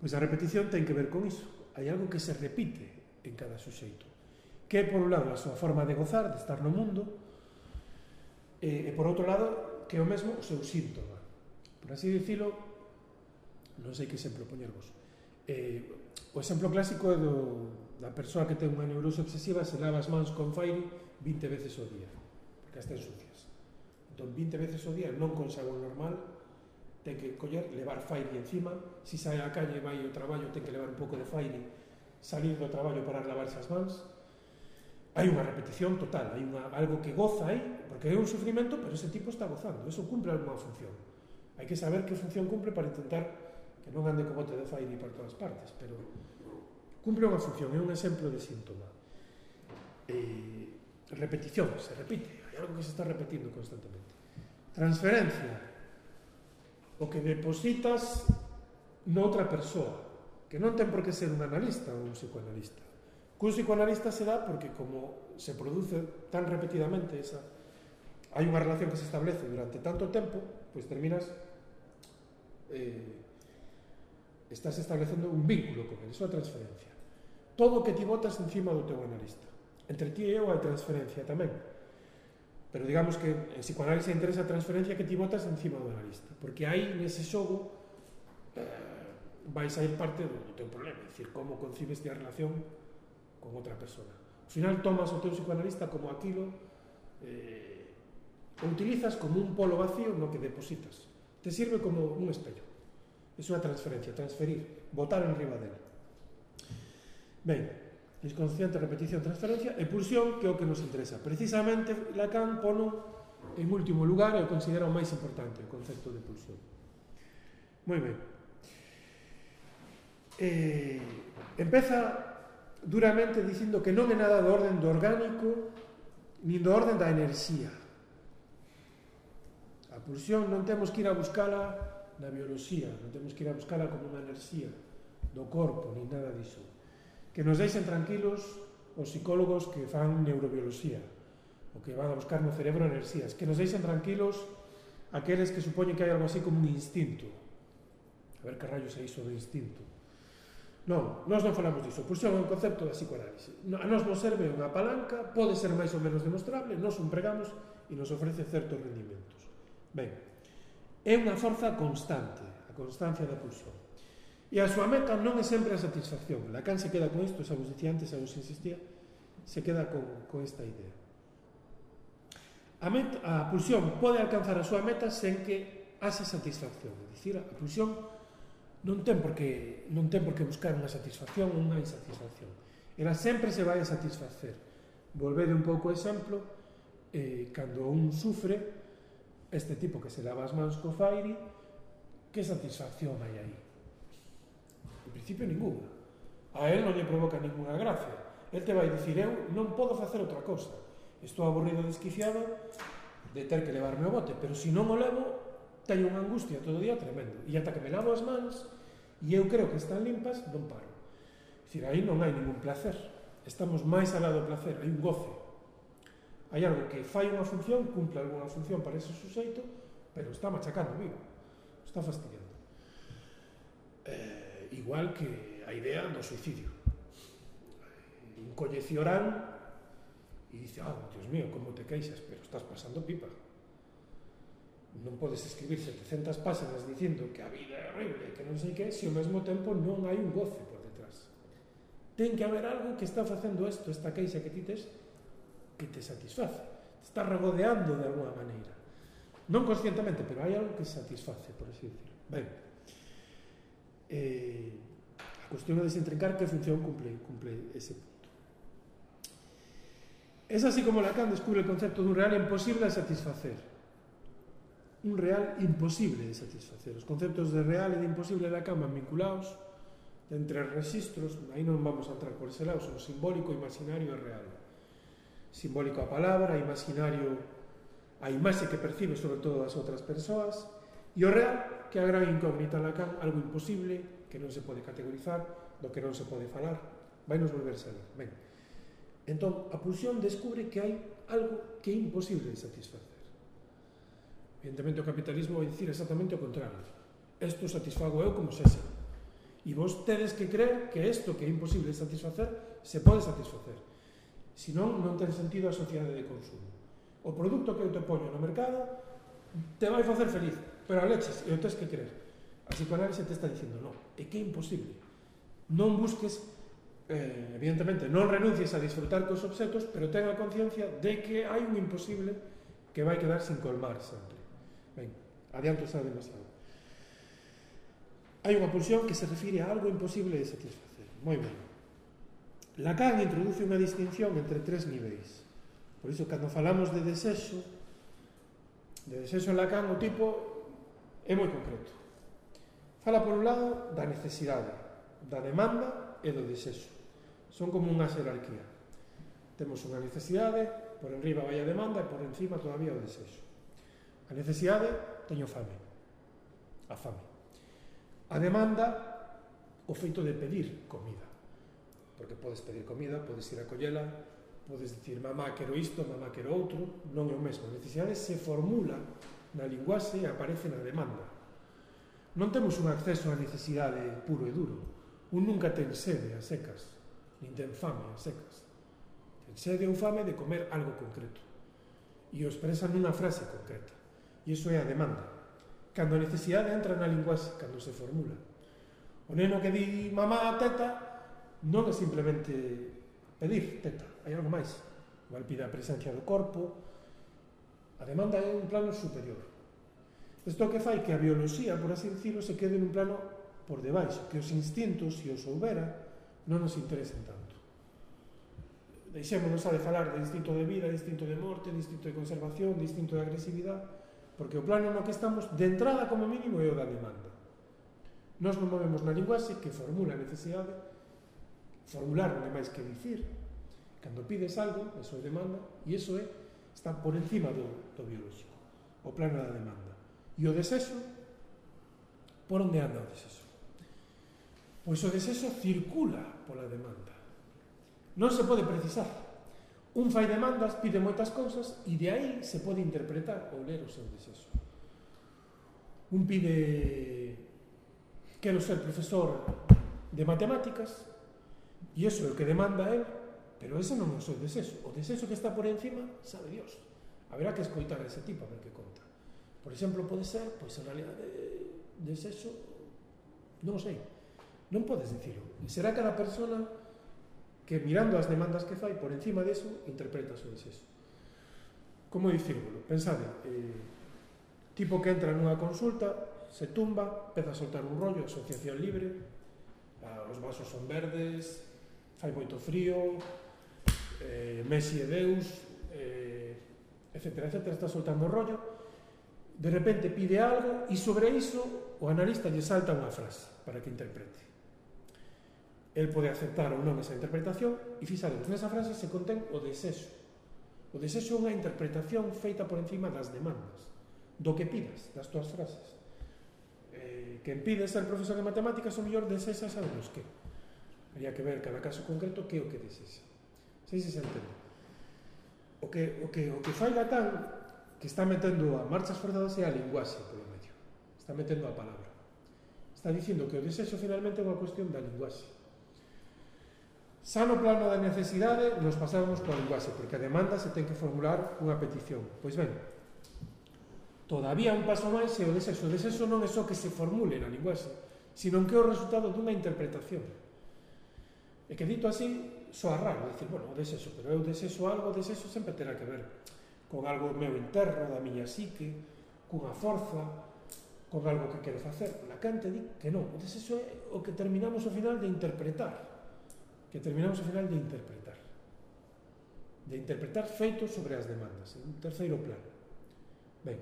[SPEAKER 1] Pois a repetición ten que ver con iso. Hai algo que se repite en cada suxeito. Que é, por un lado, a súa forma de gozar, de estar no mundo, e, e por outro lado, que é o mesmo o seu síntoma. Por así dicilo, non sei que exemplo poñervos. Eh, o exemplo clásico é do, da persoa que ten unha neurose obsesiva se lava as mans con fairi 20 veces ao día, porque as ten sucias. Entón, 20 veces ao día non con sabón normal ten que coller, levar faire encima, si sai á calle vai ao traballo ten que levar un pouco de faire, salir do traballo para lavarse as mans, hai unha repetición total, hai unha, algo que goza aí, porque é un sufrimento, pero ese tipo está gozando, eso cumple alguna función. Hai que saber que función cumple para intentar que non ande co bote de faire por todas partes, pero cumple unha función, é un exemplo de síntoma. Eh, repetición, se repite, hai algo que se está repetindo constantemente. Transferencia, o que depositas noutra persoa, que non ten por que ser un analista ou un psicoanalista. Cun psicoanalista se dá porque como se produce tan repetidamente esa hai unha relación que se establece durante tanto tempo, pois terminas eh, estás establecendo un vínculo con ele, iso é transferencia. Todo o que ti botas encima do teu analista. Entre ti e eu hai transferencia tamén Pero digamos que eh, en psicoanálise interesa a transferencia que ti botas encima do analista, porque aí nese xogo eh, vai ir parte do, do teu problema, é dicir, como concibes a relación con outra persona. Ao final tomas o teu psicoanalista como aquilo eh, o utilizas como un polo vacío no que depositas. Te sirve como un espello. É unha transferencia, transferir, botar en riba dela. Ben, desconsciente, repetición, transferencia e pulsión, que é o que nos interesa. Precisamente Lacan pono en último lugar e o considera o máis importante, o concepto de pulsión. Moi ben. Eh, empeza duramente dicindo que non é nada do orden do orgánico nin do orden da enerxía. A pulsión non temos que ir a buscala na bioloxía, non temos que ir a buscala como unha enerxía do corpo, nin nada disso que nos deixen tranquilos os psicólogos que fan neurobioloxía, o que van a buscar no cerebro enerxías, que nos deixen tranquilos aqueles que supoñen que hai algo así como un instinto. A ver que rayos é iso de instinto. Non, nós non falamos disso. Pois é un concepto da psicoanálise. A nós nos serve unha palanca, pode ser máis ou menos demostrable, nós empregamos e nos ofrece certos rendimentos. Ben, é unha forza constante, a constancia da pulsión. E a súa meta non é sempre a satisfacción. Lacan se queda con isto, xa vos dicía antes, xa vos insistía, se queda con, con esta idea. A, meta, a pulsión pode alcanzar a súa meta sen que haxa satisfacción. É dicir, a pulsión non ten por que, non ten por que buscar unha satisfacción ou unha insatisfacción. Ela sempre se vai a satisfacer. Volvede un pouco o exemplo, eh, cando un sufre, este tipo que se lava as mans co fairi, que satisfacción hai aí? En principio, ninguna. A él non lle provoca ninguna gracia. Él te vai dicir, eu non podo facer outra cosa. Estou aburrido desquiciado de ter que levarme o bote, pero se non o levo, teño unha angustia todo o día tremendo. E ata que me lavo as mans, e eu creo que están limpas, non paro. Dicir, aí non hai ningún placer. Estamos máis alá do placer, hai un goce. Hai algo que fai unha función, cumple algunha función para ese suxeito, pero está machacando vivo. Está fastidiando. Eh, igual que a idea do suicidio. Un coñece Orán e dice, ah, oh, Dios mío, como te queixas, pero estás pasando pipa. Non podes escribir 700 páxinas dicindo que a vida é horrible, que non sei que, se ao mesmo tempo non hai un goce por detrás. Ten que haber algo que está facendo isto, esta queixa que ti tes, que te satisface. Te está regodeando de alguna maneira. Non conscientemente, pero hai algo que satisface, por así decirlo. Ben, eh, a cuestión de desentrencar que función cumple, cumple ese punto. Es así como Lacan descubre el concepto de un real imposible de satisfacer. Un real imposible de satisfacer. Os conceptos de real e de imposible de Lacan van vinculados entre registros, aí non vamos a entrar por ese lado, son simbólico, imaginario e real. Simbólico a palabra, imaginario a imaxe que percibe sobre todo das outras persoas, e o real que é a gran incógnita Lacan, algo imposible, que non se pode categorizar, do que non se pode falar, vai nos volver saber. Ben. Entón, a pulsión descubre que hai algo que é imposible de satisfacer. Evidentemente, o capitalismo vai dicir exactamente o contrario. Isto satisfago eu como sexa. E vos tedes que creer que isto que é imposible de satisfacer se pode satisfacer. Senón, non ten sentido a sociedade de consumo. O produto que eu te poño no mercado te vai facer feliz, Pero Alexis, e tens que creer. A psicoanálise te está dicindo, non, é que é imposible. Non busques, eh, evidentemente, non renuncies a disfrutar cos obxetos, pero ten a conciencia de que hai un imposible que vai quedar sin colmar sempre. Ben, adianto xa demasiado. Hai unha pulsión que se refire a algo imposible de satisfacer. Moi ben. Lacan introduce unha distinción entre tres niveis. Por iso, cando falamos de desexo, de desexo en Lacan, o tipo é moi concreto. Fala, por un lado, da necesidade, da demanda e do desexo. Son como unha xerarquía. Temos unha necesidade, por enriba vai a demanda e por encima todavía o desexo. A necesidade, teño fame. A fame. A demanda, o feito de pedir comida. Porque podes pedir comida, podes ir a collela, podes dicir, mamá, quero isto, mamá, quero outro, non é o mesmo. A necesidade se formula na linguaxe aparece na demanda. Non temos un acceso á necesidade puro e duro. Un nunca ten sede a secas, nin ten fame a secas. Ten sede ou fame de comer algo concreto. E o expresa nunha frase concreta. E iso é a demanda. Cando a necesidade entra na linguaxe, cando se formula. O neno que di mamá teta non é simplemente pedir teta, hai algo máis. Igual pide a presencia do corpo, A demanda é un plano superior. Isto que fai que a bioloxía, por así dicirlo, se quede nun plano por debaixo, que os instintos, se os houbera, non nos interesen tanto. Deixémonos a de falar de instinto de vida, de instinto de morte, de instinto de conservación, de instinto de agresividade, porque o plano no que estamos, de entrada como mínimo, é o da demanda. Nos non movemos na linguaxe que formula a necesidade, formular non é máis que dicir. Cando pides algo, eso é demanda, e eso é están por encima do, do biolóxico, o plano da demanda. E o desexo, por onde anda o desexo? Pois o desexo circula pola demanda. Non se pode precisar. Un fai demandas, pide moitas cousas e de aí se pode interpretar ou ler o seu desexo. Un pide quero ser profesor de matemáticas e eso é o que demanda el Pero ese non é o seu desexo. O desexo que está por encima, sabe Dios. Haberá que escoitar ese tipo, a ver que conta. Por exemplo, pode ser, pois, en realidad, eh, de, desexo, non sei. Non podes dicilo. E será cada persona que mirando as demandas que fai, por encima deso, interpreta o seu desexo. Como dicírvolo? Pensade, eh, tipo que entra nunha consulta, se tumba, peza a soltar un rollo, asociación libre, ah, os vasos son verdes, fai moito frío, eh, Messi e Deus, eh, etc. etc. Está soltando rollo. De repente pide algo e sobre iso o analista lle salta unha frase para que interprete. El pode aceptar ou non esa interpretación e fixaros, nesa frase se contén o desexo. O desexo é unha interpretación feita por encima das demandas, do que pidas, das túas frases. Eh, que pide ser profesor de matemáticas o mellor desexa sabemos que. Haría que ver cada caso concreto que é o que desexa sei se se entende. O que, o que, o que fai Gatán que está metendo a marchas forzadas é a linguaxe polo medio. Está metendo a palabra. Está dicindo que o desexo finalmente é unha cuestión da linguaxe. Sano plano da necesidade nos pasamos coa linguaxe, porque a demanda se ten que formular unha petición. Pois ben, todavía un paso máis é o desexo. O desexo non é só que se formule na linguaxe, sino que é o resultado dunha interpretación. E que dito así, soa raro, dicir, bueno, o desexo, pero eu desexo algo, o desexo sempre terá que ver con algo meu interno, da miña psique, cunha forza, con algo que quero facer. Lacan te di que non, o desexo é o que terminamos ao final de interpretar, que terminamos ao final de interpretar, de interpretar feitos sobre as demandas, en un terceiro plano. Ben,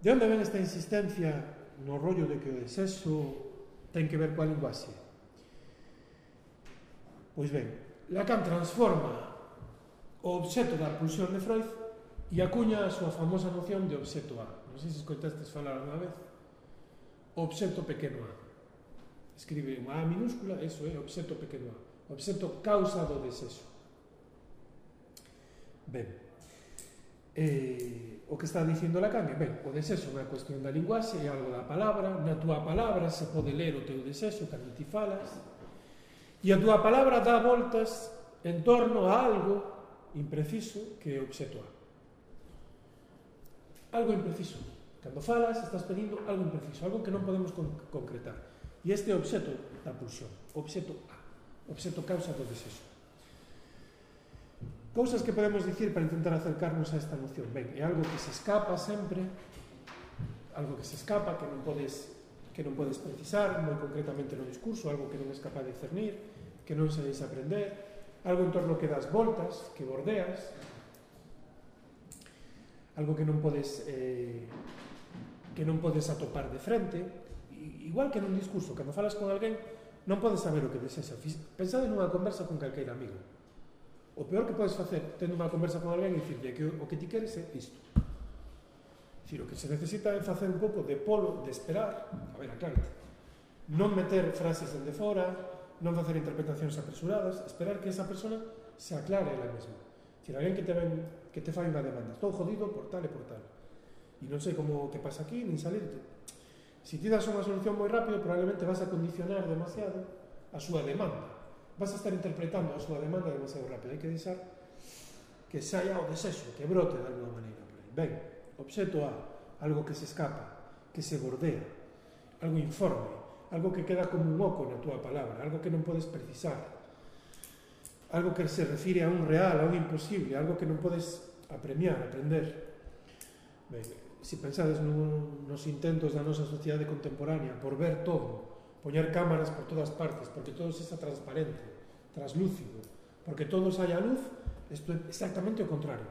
[SPEAKER 1] de onde ven esta insistencia no rollo de que o desexo ten que ver coa linguaxe? Pois ben, Lacan transforma o obxeto da pulsión de Freud e acuña a súa famosa noción de obxeto A. Non sei se escoitastes falar unha vez. Obxeto pequeno A. Escribe unha A minúscula, eso é obxeto pequeno A. Obxeto causa do desexo. Ben, eh, o que está dicindo Lacan é, ben, o desexo é unha cuestión da linguaxe, é algo da palabra, na túa palabra se pode ler o teu desexo cando ti falas, E a túa palabra dá voltas en torno a algo impreciso que é obxetual. Algo impreciso. Cando falas, estás pedindo algo impreciso, algo que non podemos con concretar. E este é obxeto da pulsión, obxeto A, obxeto causa do desexo. Cousas que podemos dicir para intentar acercarnos a esta noción. Ben, é algo que se escapa sempre, algo que se escapa, que non podes que non podes precisar moi concretamente no discurso, algo que non es capaz de cernir, que non saís aprender, algo en torno que das voltas, que bordeas, algo que non podes eh, que non podes atopar de frente, igual que nun discurso, cando falas con alguén, non podes saber o que desexa. Pensade nunha conversa con calqueira amigo. O peor que podes facer tendo unha conversa con alguén e dicirle que o que ti queres é isto. Dicir, o que se necesita é facer un pouco de polo, de esperar, a ver, aclárate. Non meter frases en de fora, non facer interpretacións apresuradas, esperar que esa persona se aclare ela mesma. Dicir, alguén que te ven, que te fai unha demanda, estou jodido por tal e por tal. E non sei como que pasa aquí, nin salirte. Si ti das unha solución moi rápido, probablemente vas a condicionar demasiado a súa demanda. Vas a estar interpretando a súa demanda demasiado rápido. Hai que deixar que saia o desexo, que brote de alguma maneira. Ben, obxeto A, algo que se escapa, que se bordea, algo informe, algo que queda como un oco na túa palabra, algo que non podes precisar, algo que se refire a un real, a un imposible, algo que non podes apremiar, aprender. Ben, se pensades nun, nos intentos da nosa sociedade contemporánea por ver todo, poñer cámaras por todas partes, porque todo sexa está transparente, traslúcido, porque todo sai a luz, isto é exactamente o contrario.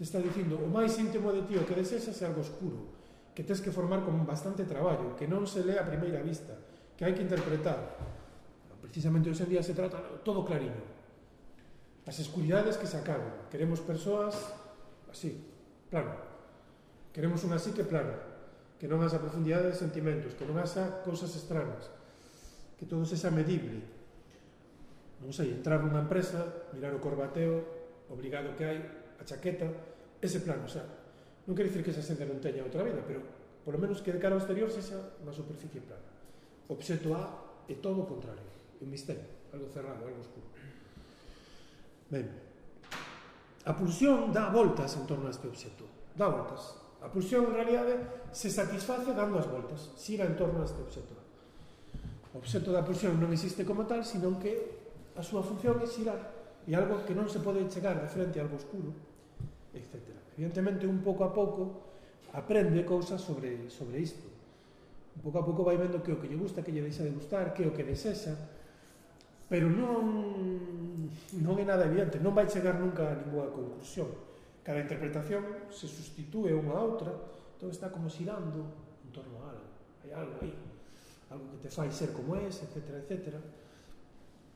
[SPEAKER 1] Te está dicindo, o máis íntimo de ti, o que desexas é algo oscuro, que tens que formar con bastante traballo, que non se lee a primeira vista, que hai que interpretar. Precisamente hoxe en día se trata todo clariño. As escuridades que se acaben. Queremos persoas así, plano. Queremos unha así que plana, que non haxa profundidade de sentimentos, que non haxa cousas estranas, que todo sexa medible. Non sei, entrar nunha empresa, mirar o corbateo, obrigado que hai, a chaqueta, ese plano, xa, Non quero dicir que esa senda non teña outra vida, pero polo menos que de cara ao exterior sexa unha superficie plana. Obxecto A é todo o contrario, é un misterio, algo cerrado, algo oscuro. Ben, a pulsión dá voltas en torno a este obxecto, dá voltas. A pulsión, en realidade, se satisface dando as voltas, xira en torno a este obxecto. O obxecto da pulsión non existe como tal, senón que a súa función é xirar, e algo que non se pode chegar de frente a algo oscuro, etcétera. Evidentemente, un pouco a pouco aprende cousas sobre, sobre isto. Un pouco a pouco vai vendo que o que lle gusta, que lle deixa de gustar, que o que desexa, pero non, non é nada evidente, non vai chegar nunca a ninguna conclusión. Cada interpretación se sustitúe unha a outra, todo está como xirando en torno a algo. Hai algo aí, algo que te fai ser como és, etc, etc.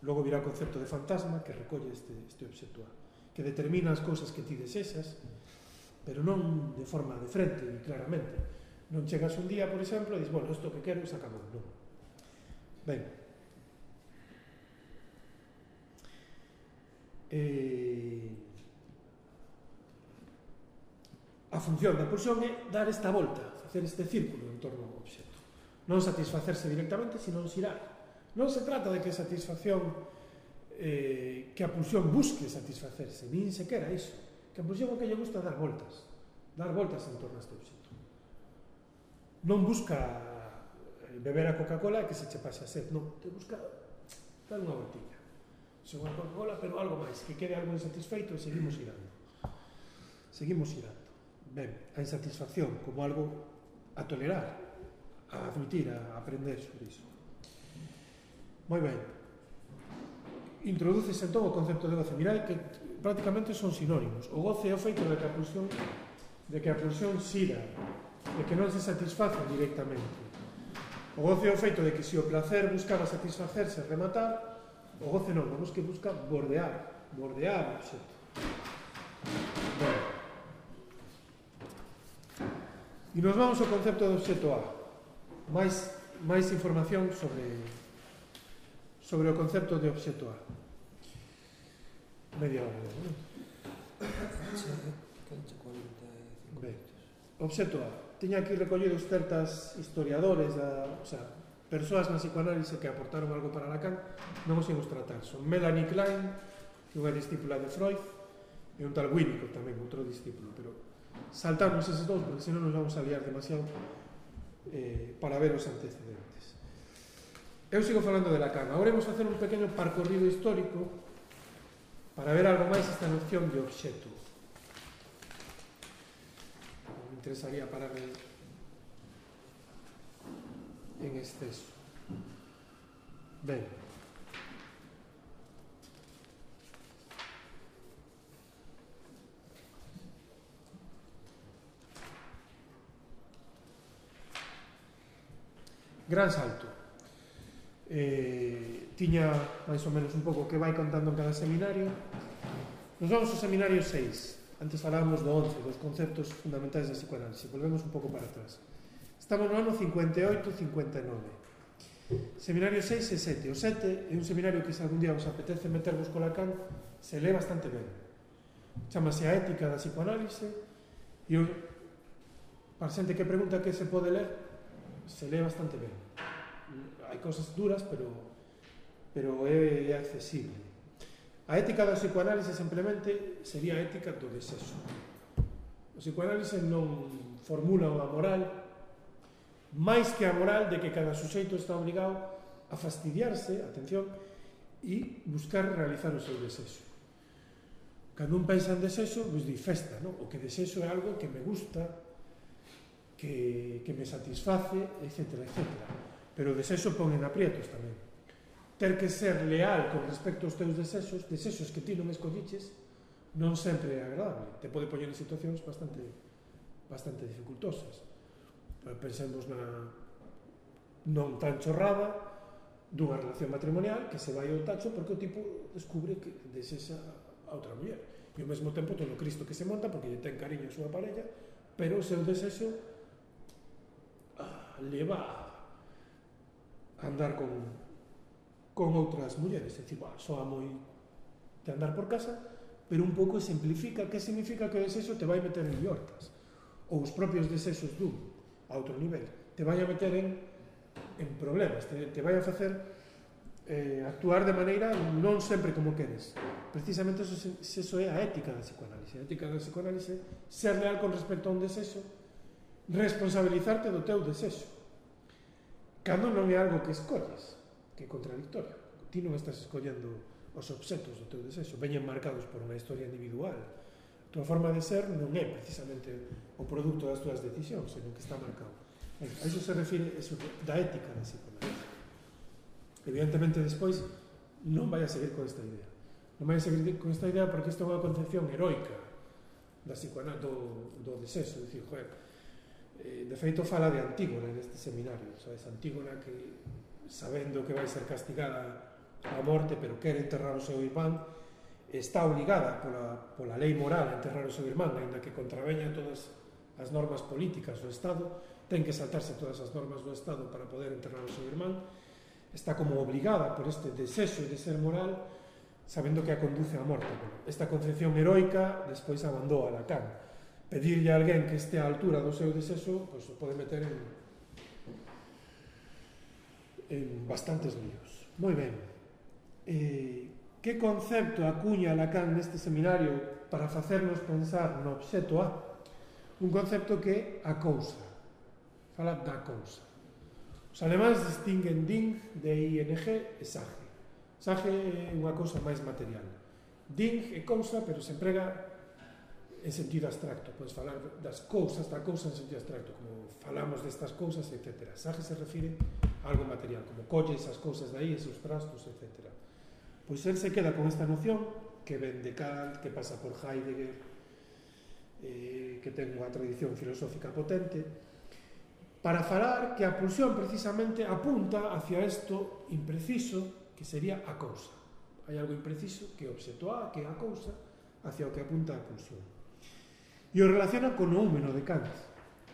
[SPEAKER 1] Logo virá o concepto de fantasma que recolle este, este obxectual, que determina as cousas que ti desexas, pero non de forma de frente, claramente. Non chegas un día, por exemplo, e dis, bueno, isto que quero, sacamos, non. Ben. Eh... A función da pulsión é dar esta volta, facer este círculo en torno ao obxecto. Non satisfacerse directamente, sino xirar. Non se trata de que satisfacción eh, que a pulsión busque satisfacerse, nin sequera iso que pois, a Bruxelas que lle gusta dar voltas, dar voltas en torno a este objeto. Non busca eh, beber a Coca-Cola e que se che pase a sed, non, te busca dar unha voltilla. Se unha Coca-Cola, pero algo máis, que quede algo insatisfeito e seguimos mm. girando. Seguimos girando. Ben, a insatisfacción como algo a tolerar, a admitir, a aprender sobre iso. Moi ben, introduces entón o concepto de goce. Mirade que prácticamente son sinónimos. O goce é o feito de que a pulsión de que a pulsión sira, de que non se satisface directamente. O goce é o feito de que se o placer buscaba satisfacerse, rematar, o goce non, o que busca bordear, bordear o objeto. Bueno. E nos vamos ao concepto do objeto A. Máis, máis información sobre, sobre o concepto de objeto A. Media hora. Non? Ben, obxecto A. Tiña aquí recollidos certas historiadores, da, o sea, persoas na psicoanálise que aportaron algo para Lacan, non os imos tratar. Son Melanie Klein, que é unha discípula de Freud, e un tal Winnicott tamén, outro discípulo, pero saltamos eses dous, porque senón nos vamos a liar demasiado eh, para ver os antecedentes. Eu sigo falando de Lacan. Agora imos facer un pequeno parcorrido histórico Para ver algo máis esta noción de obxeto. Me interesaría parar en exceso. Ben. Gran salto. Eh, tiña máis ou menos un pouco que vai contando en cada seminario. Nos vamos ao seminario 6. Antes falábamos do 11, dos conceptos fundamentais da psicoanálise. Volvemos un pouco para atrás. Estamos no ano 58-59. Seminario 6 e 7. O 7 é un seminario que se algún día vos apetece metervos con Lacan, se lee bastante ben. Chámase a ética da psicoanálise e o... para xente que pregunta que se pode ler, se lee bastante ben. Hai cosas duras, pero pero é, é accesible. A ética da psicoanálise simplemente sería a ética do desexo. O psicoanálise non formula unha moral máis que a moral de que cada suxeito está obrigado a fastidiarse, atención, e buscar realizar o seu desexo. Cando un pensa en desexo, pois di festa, non? O que desexo é algo que me gusta, que, que me satisface, etc, etc. Pero o desexo pon en aprietos tamén ter que ser leal con respecto aos teus desexos, desexos que ti non escolliches, non sempre é agradable. Te pode poñer en situacións bastante bastante dificultosas. Eh, pensemos na non tan chorrada dunha relación matrimonial que se vai ao tacho porque o tipo descubre que desexa a outra muller. E ao mesmo tempo todo o Cristo que se monta porque lle ten cariño a súa parella, pero o seu desexo ah, leva a andar con con outras mulleres, é dicir, bah, soa moi de andar por casa, pero un pouco exemplifica que significa que o desexo te vai meter en liortas, ou os propios desexos dun, a outro nivel, te vai a meter en, en problemas, te, te vai a facer eh, actuar de maneira non sempre como queres. Precisamente eso, eso é a ética da psicoanálise. A ética da psicoanálise ser leal con respecto a un desexo, responsabilizarte do teu desexo, cando non é algo que escolles que contradictorio. Ti non estás escollendo os obxectos do teu desexo, veñen marcados por unha historia individual. A tua forma de ser non é precisamente o produto das túas decisións, senón que está marcado. A iso se refire eso da ética da psicoanálise. Evidentemente, despois, non vai a seguir con esta idea. Non vai a seguir con esta idea porque isto é unha concepción heroica da psicoanálise, do, do desexo. Dicir, joder, eh, de feito fala de Antígona neste seminario, sabes, Antígona que sabendo que vai ser castigada a morte, pero quere enterrar o seu irmán, está obligada pola, pola lei moral a enterrar o seu irmán, ainda que contraveña todas as normas políticas do Estado, ten que saltarse todas as normas do Estado para poder enterrar o seu irmán, está como obligada por este desexo de ser moral, sabendo que a conduce á morte. Esta concepción heroica despois abandou a Lacan. Pedirlle a alguén que este á altura do seu desexo, pois, o pode meter en, en bastantes líos. Moi ben. Eh, que concepto acuña Lacan neste seminario para facernos pensar no obxeto A? Un concepto que a cousa. Fala da cousa. Os alemáns distinguen DING de ING e SAGE. SAGE é unha cousa máis material. DING é cousa, pero se emprega en sentido abstracto, podes falar das cousas, da cousa en sentido abstracto, como falamos destas cousas, etc. Sage se refire algo material, como colle esas cousas de aí, esos trastos, etc. Pois él se queda con esta noción que ven de Kant, que pasa por Heidegger, eh, que ten unha tradición filosófica potente, para falar que a pulsión precisamente apunta hacia isto impreciso que sería a cousa. Hai algo impreciso que obxeto A, que é a cousa, hacia o que apunta a pulsión. E o relaciona con o húmeno de Kant.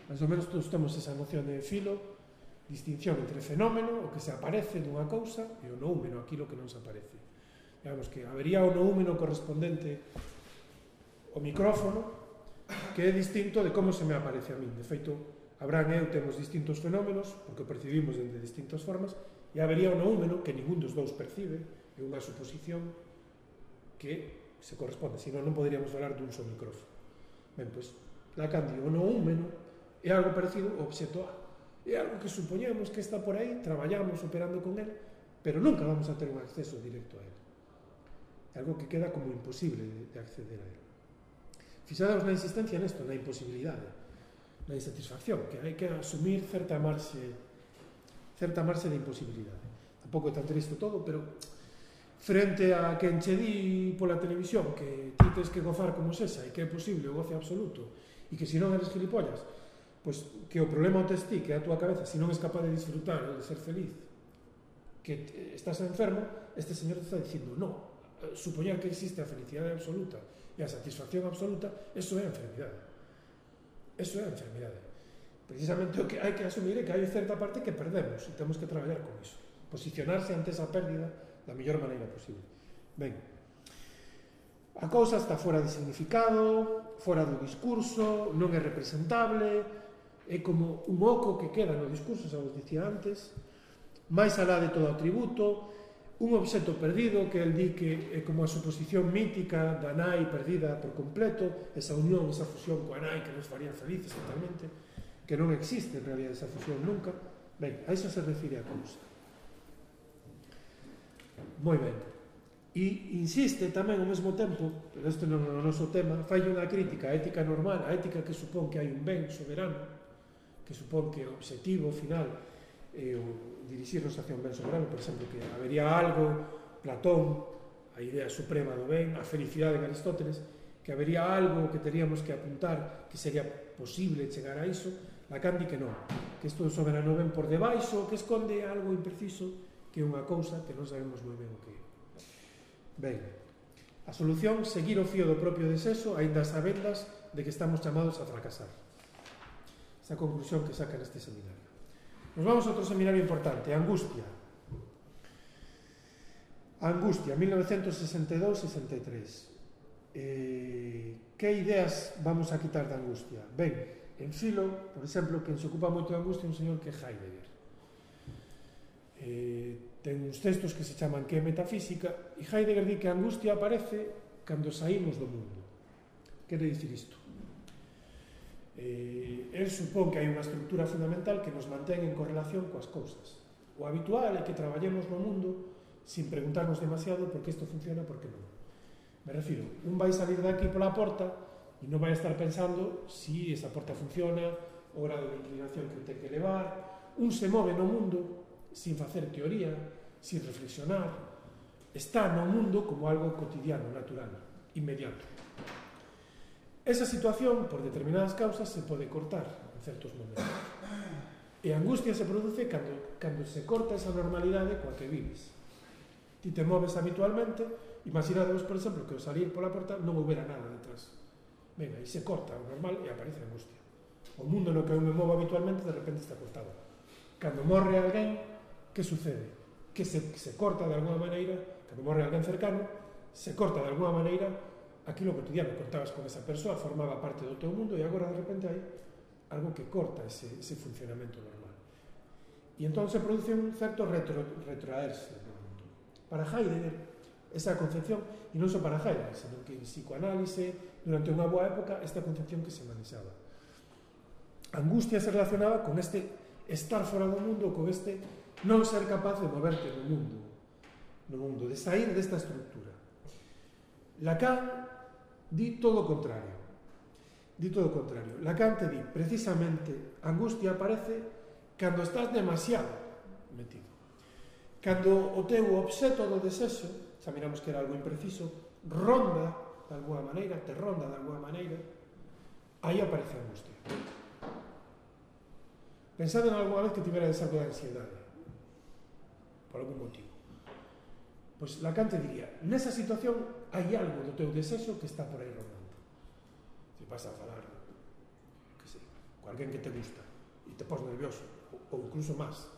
[SPEAKER 1] Mais ou menos todos temos esa noción de filo, distinción entre fenómeno, o que se aparece dunha cousa, e o noúmeno, aquilo que non se aparece. Digamos que habería o noúmeno correspondente o micrófono, que é distinto de como se me aparece a min. De feito, Abraham e eu temos distintos fenómenos, porque o percibimos de distintas formas, e habería o noúmeno que ningún dos dous percibe, é unha suposición que se corresponde, senón non poderíamos falar dun só micrófono. Ben, pois, Lacan di, o noúmeno é algo parecido ao obxeto A É algo que supoñemos que está por aí, traballamos operando con él, pero nunca vamos a ter un acceso directo a él. É algo que queda como imposible de, de acceder a él. Fixados na insistencia nesto, na imposibilidade, na insatisfacción, que hai que asumir certa marxe certa marxe de imposibilidade. Tampouco é tan triste todo, pero frente a que enche di pola televisión que ti tens que gozar como sexa e que é posible o goce absoluto e que se non eres gilipollas pois, que o problema o tes ti, que é a túa cabeza, se non es capaz de disfrutar ou de ser feliz, que estás enfermo, este señor te está dicindo, no, eh, supoñer que existe a felicidade absoluta e a satisfacción absoluta, eso é a enfermidade. Eso é a enfermidade. Precisamente o que hai que asumir é que hai certa parte que perdemos e temos que traballar con iso. Posicionarse ante esa pérdida da mellor maneira posible. Ben, a cousa está fora de significado, fora do discurso, non é representable, é como un oco que queda no discurso, xa vos dicía antes, máis alá de todo o tributo, un obxeto perdido que el di que é como a suposición mítica da nai perdida por completo, esa unión, esa fusión coa nai que nos faría felices totalmente, que non existe en realidad esa fusión nunca. Ben, a iso se refire a cousa. Moi ben. E insiste tamén ao mesmo tempo, pero este non é o noso tema, fai unha crítica á ética normal, á ética que supón que hai un ben soberano, que supón que o objetivo final é o dirixirnos hacia un ben soberano, por exemplo, que habería algo, Platón, a idea suprema do ben, a felicidade en Aristóteles, que habería algo que teríamos que apuntar que sería posible chegar a iso, Lacan di que non, que isto do soberano ben por debaixo, que esconde algo impreciso, que é unha cousa que non sabemos moi ben o que é. Ben, a solución, seguir o fío do propio desexo, aínda sabendas de que estamos chamados a fracasar esa conclusión que saca neste seminario. Nos vamos a outro seminario importante, Angustia. Angustia, 1962-63. Eh, que ideas vamos a quitar da angustia? Ben, en Filo, por exemplo, quen se ocupa moito da angustia un señor que é Heidegger. Eh, ten uns textos que se chaman que é metafísica e Heidegger di que a angustia aparece cando saímos do mundo. Quere dicir isto? eh, el supón que hai unha estructura fundamental que nos mantén en correlación coas cousas. O habitual é que traballemos no mundo sin preguntarnos demasiado por que isto funciona por que non. Me refiro, un vai salir daqui pola porta e non vai estar pensando si esa porta funciona, o grado de inclinación que ten que levar, un se move no mundo sin facer teoría, sin reflexionar, está no mundo como algo cotidiano, natural, inmediato. Esa situación, por determinadas causas, se pode cortar en certos momentos. E a angustia se produce cando, cando se corta esa normalidade coa que vives. Ti te moves habitualmente, imaginademos, por exemplo, que ao salir pola porta non houbera nada detrás. Ben, aí se corta o normal e aparece a angustia. O mundo no que eu me movo habitualmente de repente está cortado. Cando morre alguén, que sucede? Que se, que se corta de alguna maneira, cando morre alguén cercano, se corta de alguna maneira aquilo cotidiano, contabas con esa persoa, formaba parte do teu mundo e agora de repente hai algo que corta ese, ese funcionamento normal. E entón se produce un certo retro, retroaerse no mundo. Para Heidegger, esa concepción, e non só para Heidegger, sino que en psicoanálise, durante unha boa época, esta concepción que se manexaba. Angustia se relacionaba con este estar fora do mundo, con este non ser capaz de moverte no mundo, no mundo, de sair desta estructura. Lacan di todo o contrario. Di todo o contrario. Lacan te di, precisamente, angustia aparece cando estás demasiado metido. Cando o teu obxeto do desexo, xa miramos que era algo impreciso, ronda de alguma maneira, te ronda de alguma maneira, aí aparece a angustia. Pensad en alguna vez que tiverades algo de ansiedade, por algún motivo. Pois Lacan te diría, nesa situación hai algo do teu desexo que está por aí rondando. Se vas a falar, que sei, con alguén que te gusta, e te pos nervioso, ou, incluso máis,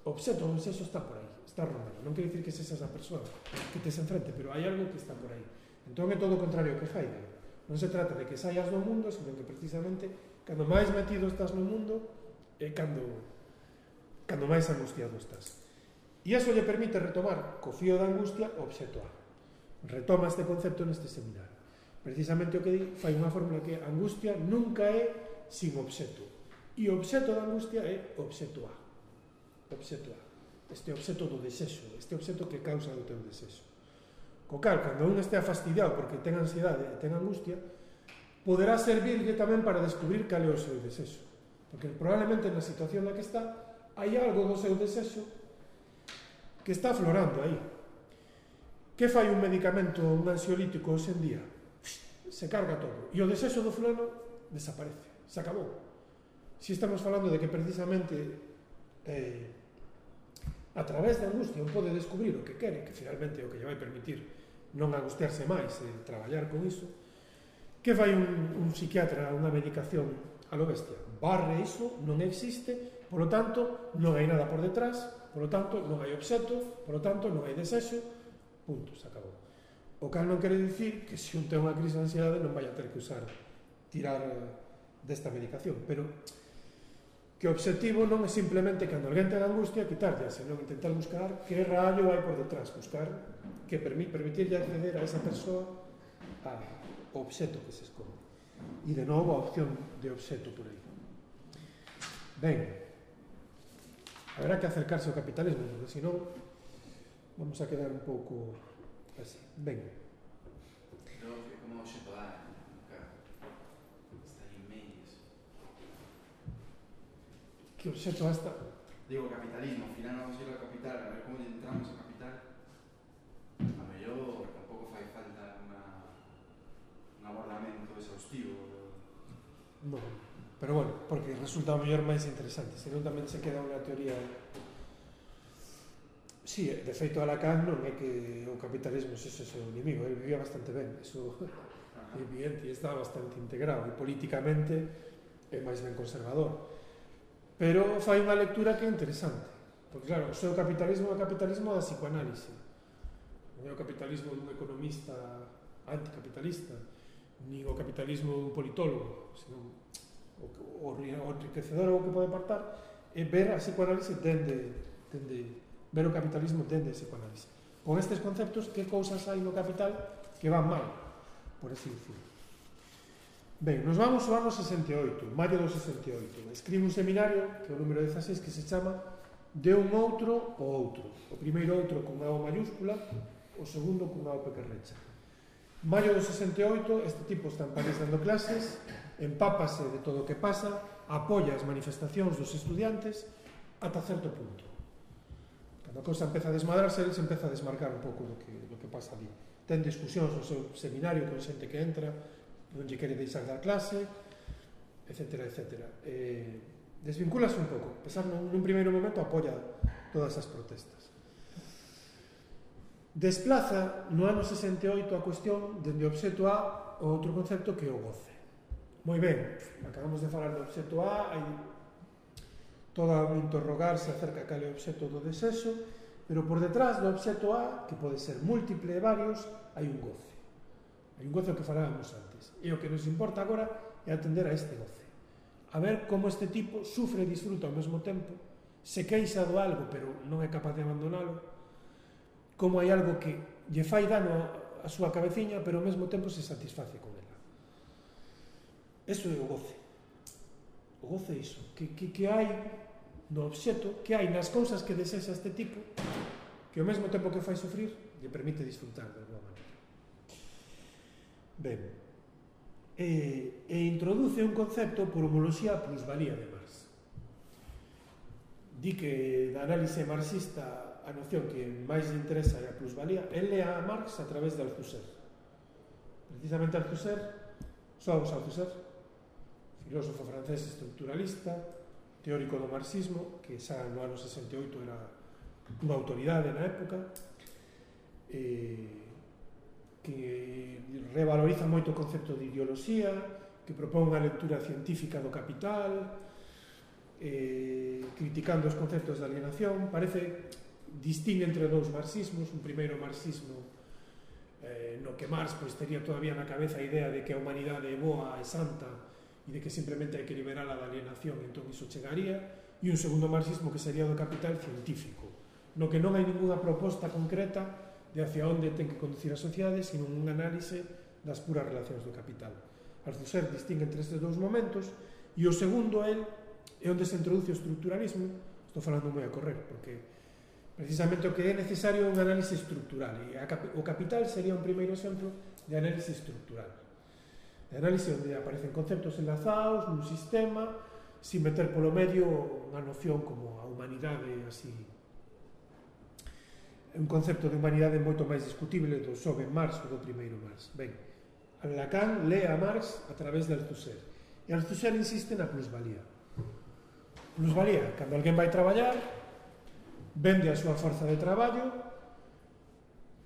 [SPEAKER 1] o obxeto do desexo está por aí, está rondando. Non quer dicir que sexa esa persoa que te se enfrente, pero hai algo que está por aí. Entón é todo o contrario que Heidegger. Non se trata de que saias do mundo, senón que precisamente cando máis metido estás no mundo é cando cando máis angustiado estás. E eso lle permite retomar co fío da angustia o obxeto A retoma este concepto neste seminario. Precisamente o que di, fai unha fórmula que angustia nunca é sin obxeto. E o obxeto da angustia é obxeto A. Obxeto A. Este obxeto do desexo, este obxeto que causa o teu desexo. Co cal, cando un estea fastidiado porque ten ansiedade e ten angustia, poderá servirlle tamén para descubrir cal é o seu desexo. Porque probablemente na situación na que está hai algo do seu desexo que está aflorando aí, Que fai un medicamento, un ansiolítico hoxe en día? Se carga todo. E o desexo do fulano desaparece. Se acabou. Si estamos falando de que precisamente eh, a través da angustia un pode descubrir o que quere, que finalmente é o que lle vai permitir non angustiarse máis e traballar con iso, que fai un, un psiquiatra unha medicación a lo bestia? Barre iso, non existe, polo tanto, non hai nada por detrás, polo tanto, non hai obxeto, polo tanto, non hai desexo, Punto, se acabou. O cal non quere dicir que se un ten unha crise de ansiedade non vai a ter que usar tirar eh, desta medicación, pero que o obxectivo non é simplemente cando alguén ten angustia quitarlle, senón intentar buscar que rayo hai por detrás, buscar que permit, permitirlle acceder a esa persoa a obxeto que se esconde. E de novo a opción de obxeto por aí. Ben, haberá que acercarse ao capitalismo, porque senón Vamos a quedar un pouco así. Ben.
[SPEAKER 4] Creo que como xepalar, está en.
[SPEAKER 1] Que o xeto hasta...
[SPEAKER 4] Digo, capitalismo, ao final vamos a ir a capital, a ver como entramos a capital. A mellor tampouco fai falta unha, un abordamento exhaustivo.
[SPEAKER 1] Non, pero bueno, porque resulta mellor máis interesante, senón tamén se queda unha teoría Sí, de feito Alacán non é que o capitalismo se o seu inimigo, ele vivía bastante ben, eso é evidente, e estaba bastante integrado, e políticamente é máis ben conservador. Pero fai unha lectura que é interesante, porque claro, o seu capitalismo é o capitalismo da psicoanálise, non é o capitalismo dun economista anticapitalista, nin o capitalismo dun politólogo, senón o, o, o enriquecedor o que pode apartar é ver a psicoanálise dende, dende ver o capitalismo dende ese psicoanálisis. Con estes conceptos, que cousas hai no capital que van mal, por así dicirlo. Ben, nos vamos ao ano 68, maio do 68. Escribe un seminario, que é o número 16, que se chama De un outro ao outro. O primeiro outro con a O mayúscula, o segundo con a O pequerrecha. Maio do 68, este tipo está en París dando clases, empápase de todo o que pasa, apoia as manifestacións dos estudiantes ata certo punto. Cando a cousa empeza a desmadrarse, se empeza a desmarcar un pouco do que, do que pasa ali. Ten discusións no seu seminario con xente que entra, non lle quere deixar dar clase, etc. etc. Eh, desvinculas un pouco, a pesar nun, nun primeiro momento apoia todas as protestas. Desplaza no ano 68 a cuestión dende o obxeto A o outro concepto que é o goce. Moi ben, acabamos de falar do obxeto A, hai toda a interrogarse acerca cal é o obxecto do desexo, pero por detrás do obxecto A, que pode ser múltiple e varios, hai un goce. Hai un goce que falábamos antes. E o que nos importa agora é atender a este goce. A ver como este tipo sufre e disfruta ao mesmo tempo, se queixa do algo, pero non é capaz de abandonalo, como hai algo que lle fai dano a súa cabeciña, pero ao mesmo tempo se satisface con ela. Eso é o goce o goce é iso, que, que, que hai no obxeto, que hai nas cousas que desexa este tipo, que ao mesmo tempo que fai sufrir, lle permite disfrutar de alguma maneira. Ben, e, e introduce un concepto por homoloxía a plusvalía de Marx. Di que da análise marxista a noción que máis lle interesa é a plusvalía, el lea a Marx a través de Althusser. Precisamente Althusser, só vos Althusser, filósofo francés estructuralista, teórico do marxismo, que xa no ano 68 era unha autoridade na época, eh, que revaloriza moito o concepto de ideoloxía, que propón unha lectura científica do capital, eh, criticando os conceptos de alienación, parece distingue entre dous marxismos, un primeiro marxismo eh, no que Marx pois, tería todavía na cabeza a idea de que a humanidade é boa e santa e de que simplemente hai que liberar a da alienación, entón iso chegaría, e un segundo marxismo que sería do capital científico, no que non hai ninguna proposta concreta de hacia onde ten que conducir a sociedade, sino un análise das puras relacións do capital. Althusser distingue entre estes dous momentos, e o segundo é, é onde se introduce o estructuralismo, estou falando moi a correr, porque precisamente o que é necesario é un análise estructural e a, o capital sería un primeiro exemplo de análise estructural de análise onde aparecen conceptos enlazados nun sistema sin meter polo medio unha noción como a humanidade así un concepto de humanidade moito máis discutible do Sobe Marx ou do primeiro Marx. Ben, Lacan lee a Marx a través de Althusser. E Althusser insiste na plusvalía. Plusvalía, cando alguén vai traballar, vende a súa forza de traballo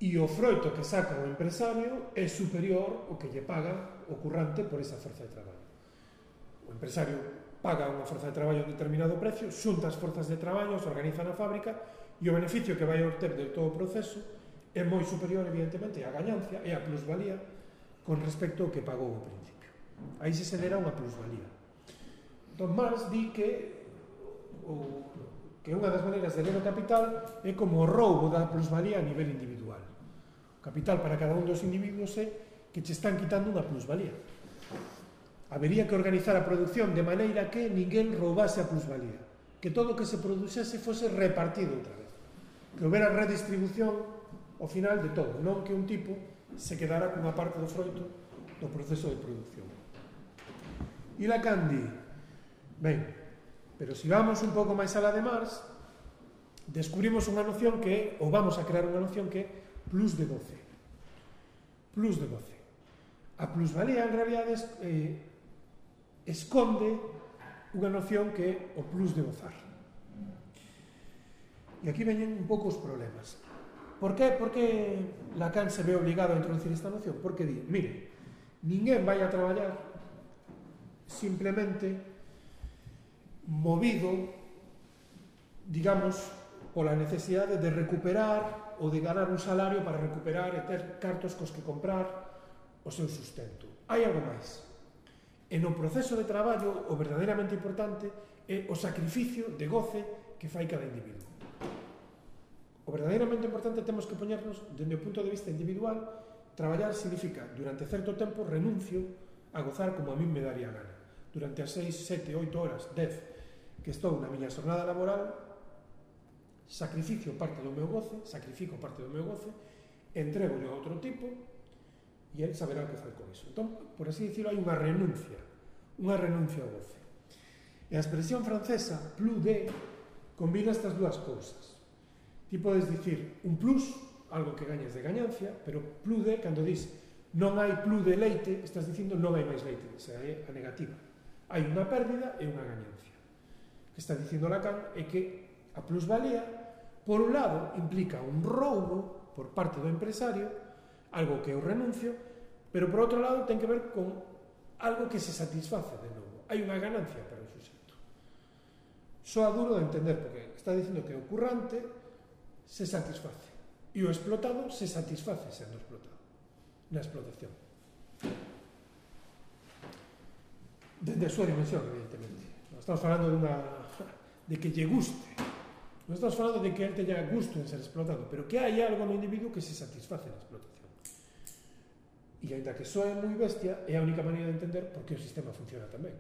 [SPEAKER 1] e o froito que saca o empresario é superior ao que lle paga o currante por esa forza de traballo. O empresario paga unha forza de traballo a un determinado precio, xunta as forzas de traballo, se organiza na fábrica e o beneficio que vai obter de todo o proceso é moi superior, evidentemente, á gañancia e á plusvalía con respecto ao que pagou ao principio. Aí se dera unha plusvalía. Don Marx di que o, que unha das maneiras de ler o capital é como o roubo da plusvalía a nivel individual capital para cada un dos individuos é que che están quitando unha plusvalía. Habería que organizar a produción de maneira que ninguén roubase a plusvalía, que todo o que se produxese fose repartido outra vez, que houbera redistribución ao final de todo, non que un tipo se quedara cunha parte do froito do proceso de producción. E Lacan di, ben, pero se si vamos un pouco máis alá de Marx, descubrimos unha noción que, ou vamos a crear unha noción que plus de 12. Plus de 12. A plusvalía, en realidade, eh, esconde unha noción que é o plus de gozar. E aquí veñen un pouco os problemas. Por que, por que Lacan se ve obligado a introducir esta noción? Porque di, mire, ninguén vai a traballar simplemente movido, digamos, pola necesidade de recuperar ou de ganar un salario para recuperar e ter cartos cos que comprar o seu sustento. Hai algo máis. E no proceso de traballo, o verdadeiramente importante é o sacrificio de goce que fai cada individuo. O verdadeiramente importante temos que poñernos dende o punto de vista individual Traballar significa, durante certo tempo, renuncio a gozar como a min me daría gana. Durante as 6, 7, 8 horas, 10 que estou na miña jornada laboral, sacrificio parte do meu goce, sacrifico parte do meu goce, entrego a outro tipo e el saberá o que fai con iso. Entón, por así dicirlo, hai unha renuncia, unha renuncia ao goce. E a expresión francesa, plus de, combina estas dúas cousas. Ti podes dicir un plus, algo que gañes de gañancia, pero plus de, cando dis non hai plus de leite, estás dicindo non hai máis leite, esa é a negativa. Hai unha pérdida e unha gañancia. O que está dicindo Lacan é que a plusvalía, por un lado, implica un roubo por parte do empresario, algo que é renuncio, pero por outro lado ten que ver con algo que se satisface de novo. Hai unha ganancia para o suxeto. Soa duro de entender, porque está dicindo que o currante se satisface e o explotado se satisface sendo explotado na explotación. Dende a súa dimensión, evidentemente. Estamos falando de unha de que lle guste Non estamos falando de que él teña gusto en ser explotado, pero que hai algo no individuo que se satisface na explotación. E ainda que soe moi bestia, é a única maneira de entender por que o sistema funciona tamén.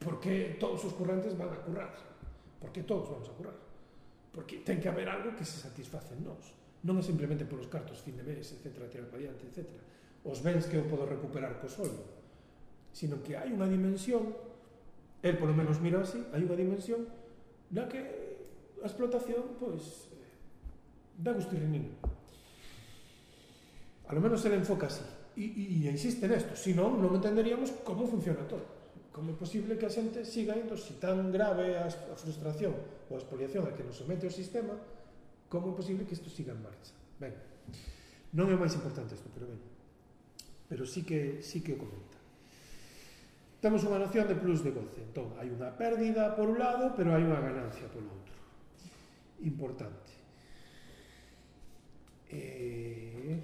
[SPEAKER 1] Porque todos os currantes van a currar. Porque todos vamos a currar. Porque ten que haber algo que se satisface en nós. Non é simplemente polos cartos fin de mes, etc, tirar para diante, etc. Os bens que eu podo recuperar co soldo. Sino que hai unha dimensión el polo menos mira así, hai unha dimensión na que a explotación, pois, eh, dá gusto nin. A lo menos se le enfoca así. E, e, e insiste nesto, Si non, non entenderíamos como funciona todo. Como é posible que a xente siga indo se si tan grave a, a frustración ou a expoliación a que nos somete o sistema, como é posible que isto siga en marcha. Ben, non é o máis importante isto, pero ben. Pero sí que, sí que comenta temos unha noción de plus de goce. Entón, hai unha pérdida por un lado, pero hai unha ganancia por outro. Importante. Eh...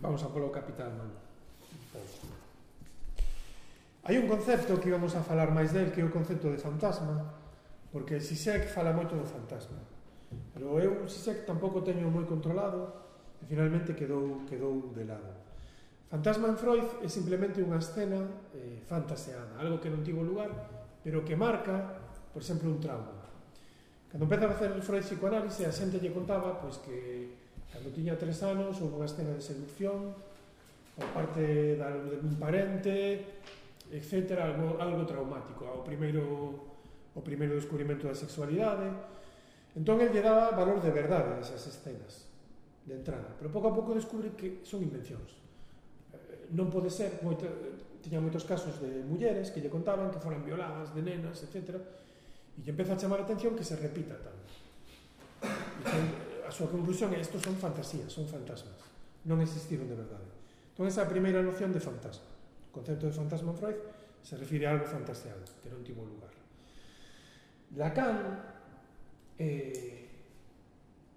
[SPEAKER 1] Vamos a polo capital humano. Hai un concepto que íbamos a falar máis del, que é o concepto de fantasma, porque Sisek fala moito do fantasma. Pero eu Sisek tampouco teño moi controlado e finalmente quedou, quedou de lado. Fantasma en Freud é simplemente unha escena eh, fantaseada, algo que non tivo lugar, pero que marca, por exemplo, un trauma. Cando empeza a facer Freud psicoanálise, a xente lle contaba pois, que cando tiña tres anos houve unha escena de seducción por parte da, de un parente, etc., algo, algo traumático, ao primeiro o primeiro descubrimento da sexualidade. Entón, el lle daba valor de verdade a esas escenas de entrada, pero pouco a pouco descubre que son invencións non pode ser, moito, tiña moitos casos de mulleres que lle contaban que foran violadas, de nenas, etc. E lle empeza a chamar a atención que se repita tanto. E a súa conclusión é estos son fantasías, son fantasmas. Non existiron de verdade. Entón, esa primeira noción de fantasma. O concepto de fantasma en Freud se refire a algo fantaseado, que non tivo lugar. Lacan eh,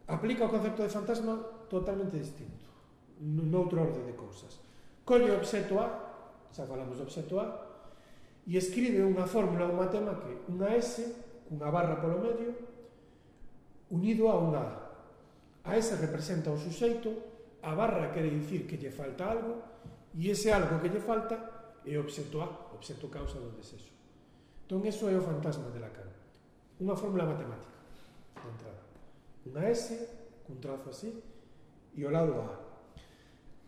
[SPEAKER 1] aplica o concepto de fantasma totalmente distinto, noutro orde de cousas colle o obxecto A, xa falamos do obxecto A, e escribe unha fórmula un matema que unha S, cunha barra polo medio, unido a unha A. A S representa o suxeito, a barra quere dicir que lle falta algo, e ese algo que lle falta é o obxecto A, obxecto causa do desexo. Entón, eso é o fantasma de Lacan. Unha fórmula matemática, de entrada. Unha S, cun trazo así, e o lado A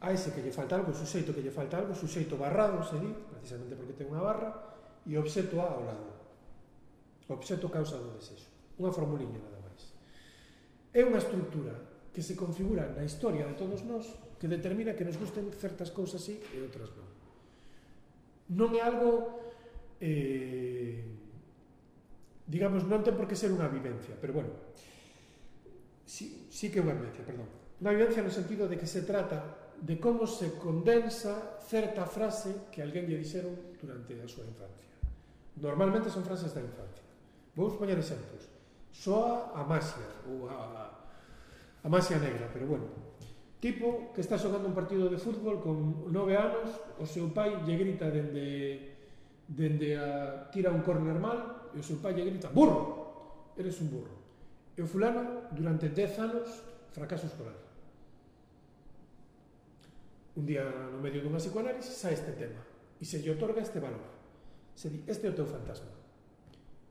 [SPEAKER 1] a ese que lle falta algo, suxeito que lle falta algo, suxeito barrado, se di, precisamente porque ten unha barra, e obxeto A ao lado. Obxeto causa do desexo. Unha formuliña nada máis. É unha estructura que se configura na historia de todos nós que determina que nos gusten certas cousas sí e outras non. Non é algo eh, digamos, non ten por que ser unha vivencia, pero bueno, sí, sí que é unha vivencia, perdón. Unha vivencia no sentido de que se trata de como se condensa certa frase que alguén lle dixeron durante a súa infancia. Normalmente son frases da infancia. Vou poñer exemplos. Soa a masia, ou a, a masia negra, pero bueno. Tipo que está xogando un partido de fútbol con nove anos, o seu pai lle grita dende dende a tira un córner mal e o seu pai lle grita burro, eres un burro. E o fulano durante 10 anos fracaso escolar. Un día, no medio dunha psicoanálise, sai este tema e se lle otorga este valor. Se di, este é o teu fantasma.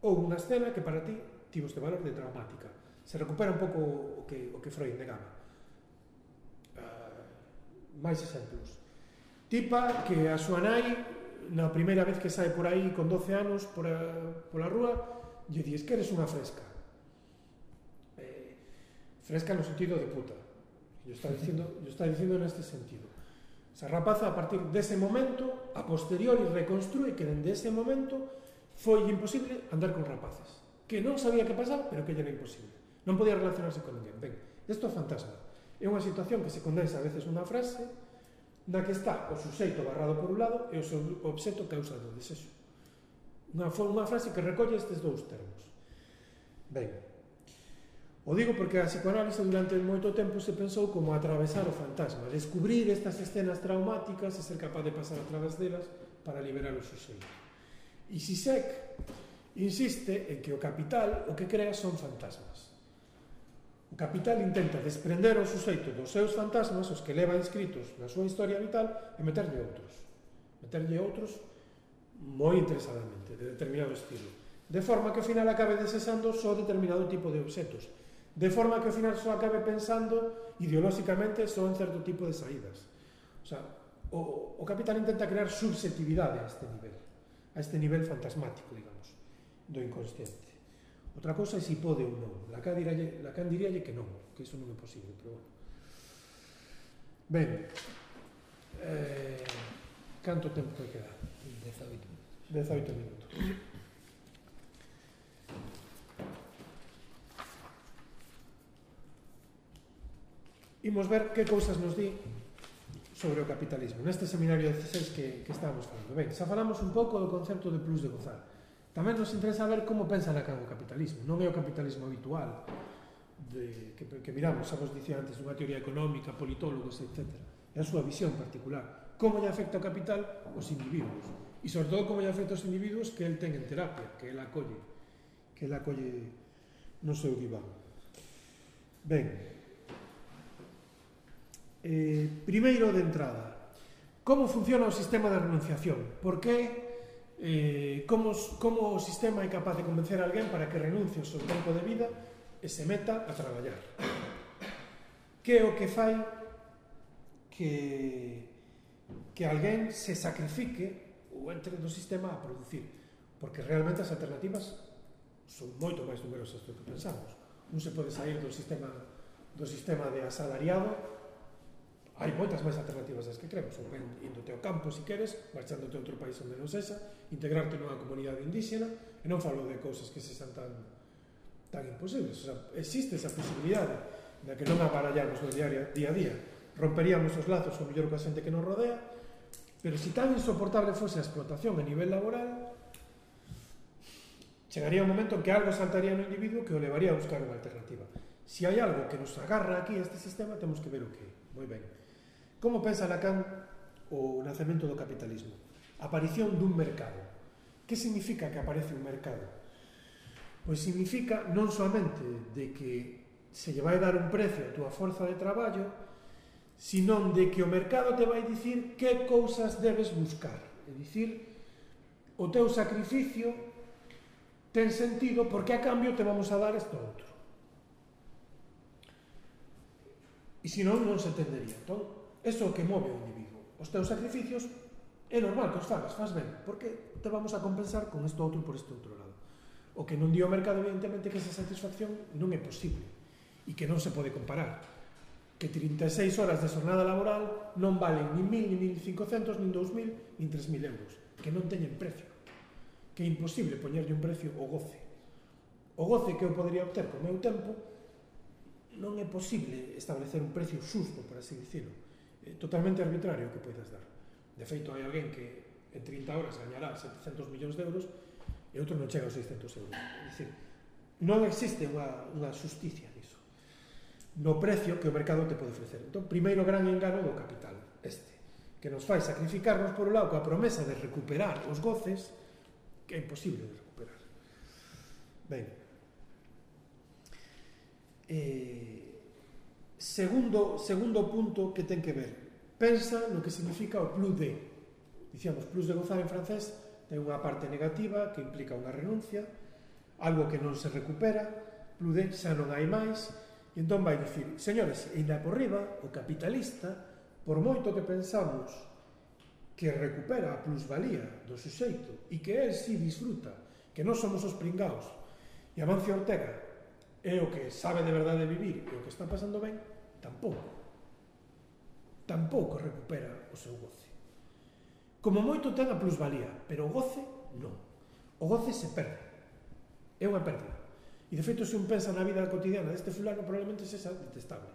[SPEAKER 1] Ou unha escena que para ti tivo este valor de traumática. Se recupera un pouco o que, o que Freud negaba. Uh, máis exemplos. Tipa que a súa nai, na primeira vez que sae por aí con 12 anos por a, pola rúa, lle dies que eres unha fresca. Eh, fresca no sentido de puta. Yo está dicindo, yo está dicindo neste sentido. Esa rapaza, a partir dese momento, a posteriori reconstrue que dende ese momento foi imposible andar con rapaces. Que non sabía que pasaba, pero que era imposible. Non podía relacionarse con ninguén. Ben, isto é fantasma. É unha situación que se condensa a veces unha frase na que está o suxeito barrado por un lado e o seu obxeto causado desexo. Unha, unha frase que recolle estes dous termos. Ben, O digo porque a psicoanálise durante moito tempo se pensou como atravesar o fantasma, descubrir estas escenas traumáticas e ser capaz de pasar a través delas para liberar o xuxeiros. E Sisek insiste en que o capital o que crea son fantasmas. O capital intenta desprender o suxeito dos seus fantasmas, os que leva inscritos na súa historia vital, e meterlle outros. Meterlle outros moi interesadamente, de determinado estilo. De forma que ao final acabe desesando só determinado tipo de obxetos, De forma que ao final só acabe pensando ideolóxicamente só en certo tipo de saídas. O, sea, o, o capital intenta crear subjetividade a este nivel, a este nivel fantasmático, digamos, do inconsciente. Outra cousa é se si pode ou non. Lacan diríalle, Lacan diríalle que non, que iso non é posible, pero bueno. Ben, eh, canto tempo que queda?
[SPEAKER 2] 18 minutos.
[SPEAKER 1] 18 minutos. imos ver que cousas nos di sobre o capitalismo, neste seminario 16 que, que estábamos falando. Ben, xa falamos un pouco do concepto de plus de gozar. Tamén nos interesa ver como pensa Lacan o capitalismo. Non é o capitalismo habitual de, que, que miramos, xa vos dicía antes, unha teoría económica, politólogos, etc. É a súa visión particular. Como lle afecta o capital os individuos. E sobre todo como lle afecta os individuos que el ten en terapia, que el acolle, que el acolle no seu diván. Ben, Eh, primeiro de entrada, como funciona o sistema de renunciación? Por que, eh, como, como o sistema é capaz de convencer a alguén para que renuncie o seu tempo de vida e se meta a traballar? Que é o que fai que, que alguén se sacrifique ou entre no sistema a producir? Porque realmente as alternativas son moito máis numerosas do que pensamos. Non se pode sair do sistema do sistema de asalariado hai moitas máis alternativas das que creemos, ou ben indote ao campo se si queres, marchándote a outro país onde non sexa, integrarte nunha comunidade indígena, e non falo de cousas que se están tan tan imposibles, o sea, existe esa posibilidade da que non abarallamos no diario, día a día, romperíamos os lazos o mellor coa xente que nos rodea, pero se si tan insoportable fose a explotación a nivel laboral, chegaría un momento en que algo saltaría no individuo que o levaría a buscar unha alternativa. Se si hai algo que nos agarra aquí a este sistema, temos que ver o que é. Moi ben. Como pensa Lacan o nacemento do capitalismo? Aparición dun mercado. Que significa que aparece un mercado? Pois significa non soamente de que se lle vai dar un precio a túa forza de traballo, senón de que o mercado te vai dicir que cousas debes buscar. É dicir, o teu sacrificio ten sentido porque a cambio te vamos a dar isto outro. E se non, non se entendería. Entón, Eso é o que move o individuo. Os teus sacrificios é normal que os fagas, faz ben, porque te vamos a compensar con isto outro por este outro lado. O que non di o mercado, evidentemente, que esa satisfacción non é posible e que non se pode comparar que 36 horas de jornada laboral non valen nin 1.000, nin 1.500, nin 2.000, nin 3.000 euros, que non teñen precio, que é imposible poñerlle un precio ao goce. O goce que eu podría obter co meu tempo non é posible establecer un precio xusto, por así dicirlo totalmente arbitrario que poidas dar. De feito, hai alguén que en 30 horas gañará 700 millóns de euros e outro non chega aos 600 euros. É dicir, non existe unha, unha justicia niso. No precio que o mercado te pode ofrecer. Entón, primeiro gran engano do capital, este, que nos fai sacrificarnos por un lado coa promesa de recuperar os goces que é imposible de recuperar. Ben. Eh, Segundo, segundo punto que ten que ver. Pensa no que significa o plus de. Dicíamos, plus de gozar en francés ten unha parte negativa que implica unha renuncia, algo que non se recupera, plus de xa non hai máis, e entón vai dicir, señores, e na por riba, o capitalista, por moito que pensamos que recupera a plusvalía do suxeito e que el si disfruta, que non somos os pringaos, e Amancio Ortega é o que sabe de verdade vivir e o que está pasando ben, tampouco. Tampouco recupera o seu goce. Como moito ten a plusvalía, pero o goce non. O goce se perde. É unha pérdida. E de feito, se un pensa na vida cotidiana deste fulano, probablemente se xa detestable.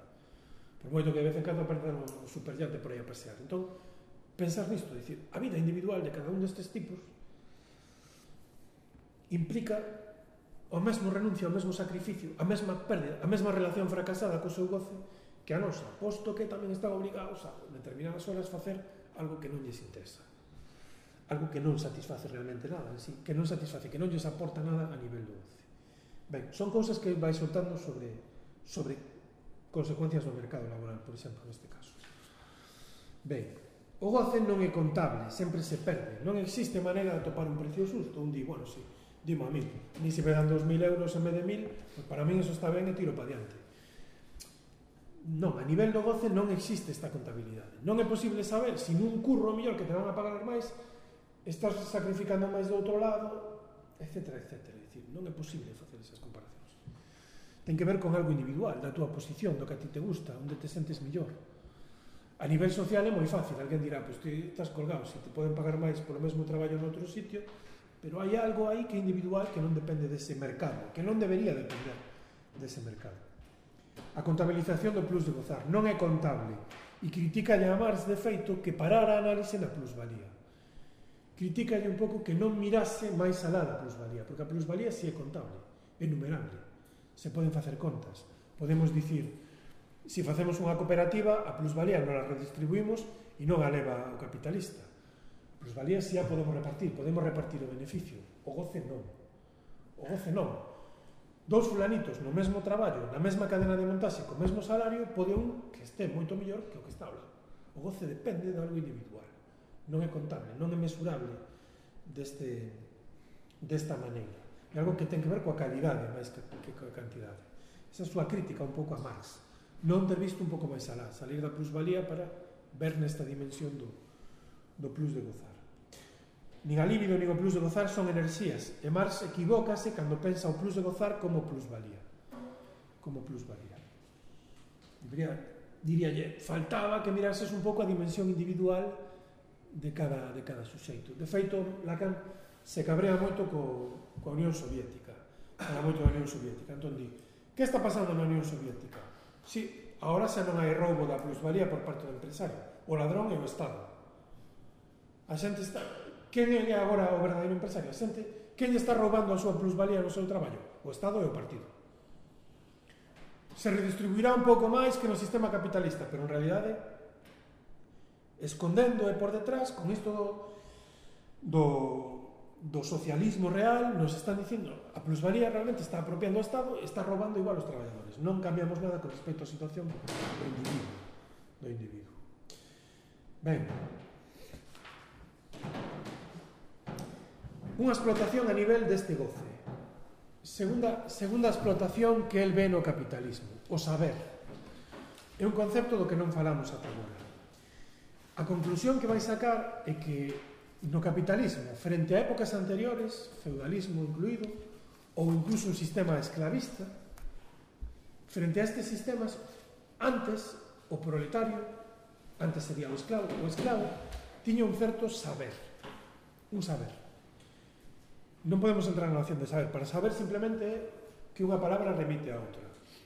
[SPEAKER 1] Por moito que de vez en cando perdan o superllante por aí a pasear. Entón, pensar nisto, dicir, a vida individual de cada un destes tipos implica o mesmo renuncia, o mesmo sacrificio, a mesma pérdida, a mesma relación fracasada co seu goce, que a nosa, posto que tamén están obrigados a determinadas horas facer algo que non lles interesa algo que non satisface realmente nada, así, que non satisface, que non lles aporta nada a nivel do 11. Ben, son cousas que vai soltando sobre, sobre consecuencias do mercado laboral, por exemplo, neste caso. Ben, o goce non é contable, sempre se perde. Non existe maneira de topar un precio xusto. Un di, bueno, si, sí, dimo a mí, ni se me dan 2.000 euros en vez de 1.000, pues para mí eso está ben e tiro para diante non, a nivel do goce non existe esta contabilidade. Non é posible saber se nun curro mellor que te van a pagar máis estás sacrificando máis do outro lado, etc, etc. É dicir, non é posible facer esas comparacións. Ten que ver con algo individual, da túa posición, do que a ti te gusta, onde te sentes mellor. A nivel social é moi fácil, alguén dirá, pois pues, estás colgado, se te poden pagar máis polo mesmo traballo en outro sitio, pero hai algo aí que é individual que non depende dese mercado, que non debería depender dese mercado. A contabilización do plus de gozar non é contable e critica a Marx de feito que parara a análise na plusvalía. Critica un pouco que non mirase máis alá da plusvalía, porque a plusvalía si é contable, é numerable. Se poden facer contas. Podemos dicir, se facemos unha cooperativa, a plusvalía non a redistribuimos e non a leva o capitalista. Plusvalía si a podemos repartir, podemos repartir o beneficio, o goce non. O goce non, dous fulanitos no mesmo traballo, na mesma cadena de montaxe, co mesmo salario, pode un que este moito mellor que o que está ao lado. O goce depende de algo individual. Non é contable, non é mesurable deste, desta maneira. É algo que ten que ver coa calidade máis que, que coa cantidade. Esa é a súa crítica un pouco a Marx. Non ter visto un pouco máis alá, salir da plusvalía para ver nesta dimensión do, do plus de gozar. Nin a líbido nin o plus de gozar son enerxías, e Marx equivócase cando pensa o plus de gozar como plusvalía. Como plusvalía. Diría, diríalle, faltaba que mirases un pouco a dimensión individual de cada, de cada suxeito. De feito, Lacan se cabrea moito co, coa Unión Soviética. Fala moito da Unión Soviética. Entón di, que está pasando na Unión Soviética? Si, ahora xa non hai roubo da plusvalía por parte do empresario. O ladrón é o Estado. A xente está, Quen é agora o oh verdadeiro empresario? A xente, quen está roubando a súa plusvalía no seu traballo? O Estado e o partido. Se redistribuirá un pouco máis que no sistema capitalista, pero en realidade escondendo e por detrás con isto do, do, do socialismo real nos están dicindo a plusvalía realmente está apropiando o Estado está roubando igual os traballadores non cambiamos nada con respecto á situación do individuo, do individuo. ben Unha explotación a nivel deste goce. Segunda, segunda explotación que el ve no capitalismo, o saber. É un concepto do que non falamos ata agora. A conclusión que vai sacar é que no capitalismo, frente a épocas anteriores, feudalismo incluído, ou incluso un sistema esclavista, frente a estes sistemas, antes o proletario, antes sería o esclavo, o esclavo, tiña un certo saber, un saber non podemos entrar na noción de saber. Para saber simplemente que unha palabra remite a outra.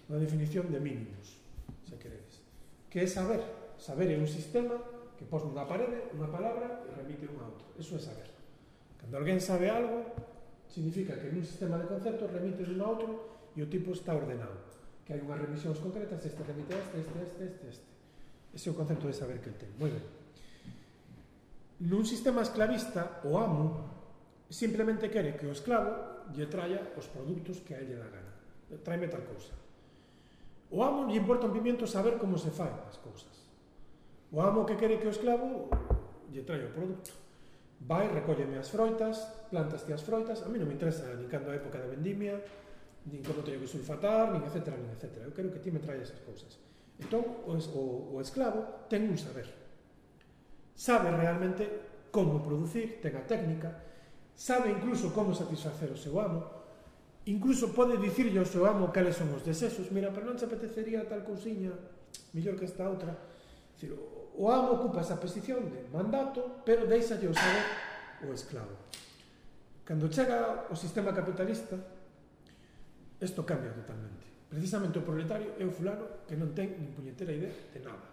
[SPEAKER 1] Unha definición de mínimos, se queredes. Que é saber? Saber é un sistema que pos nunha parede unha palabra e remite unha a outra. Eso é saber. Cando alguén sabe algo, significa que nun sistema de conceptos remite unha a outro e o tipo está ordenado. Que hai unhas remisións concretas, este remite a este, este, este, este, este. Ese é o concepto de saber que ten. Moi ben. Nun sistema esclavista, o amo Simplemente quere que o esclavo lle traia os produtos que a ele dá gana. Tráeme tal cousa. O amo lle importa un pimiento saber como se fai as cousas. O amo que quere que o esclavo lle traia o produto. Vai, recólleme as froitas, plantas as froitas, a mí non me interesa nin cando a época da vendimia, nin como teño que sulfatar, nin etcétera, nin etcétera. Eu quero que ti me traia esas cousas. Entón, o, o, o esclavo ten un saber. Sabe realmente como producir, ten a técnica, sabe incluso como satisfacer o seu amo, incluso pode dicirlle ao seu amo cales son os desexos, mira, pero non se apetecería tal cousiña, mellor que esta outra. Dicir, o amo ocupa esa posición de mandato, pero deixalle o saber o esclavo. Cando chega o sistema capitalista, isto cambia totalmente. Precisamente o proletario é o fulano que non ten nin puñetera idea de nada.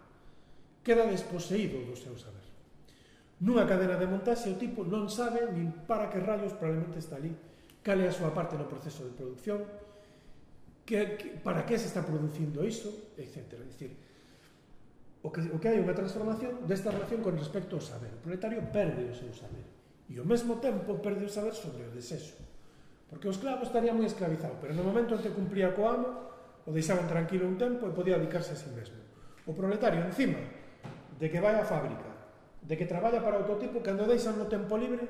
[SPEAKER 1] Queda desposeído do seu saber. Nunha cadena de montaxe o tipo non sabe nin para que rayos probablemente está ali, cal é a súa parte no proceso de producción, que, que, para que se está producindo iso, etc. É dicir, o que, o que hai unha transformación desta relación con respecto ao saber. O proletario perde o seu saber e ao mesmo tempo perde o saber sobre o desexo. Porque o esclavo estaría moi esclavizado, pero no momento en que cumplía co amo, o deixaban tranquilo un tempo e podía dedicarse a si sí mesmo. O proletario, encima de que vai á fábrica, de que traballa para outro tipo, cando deixan no tempo libre,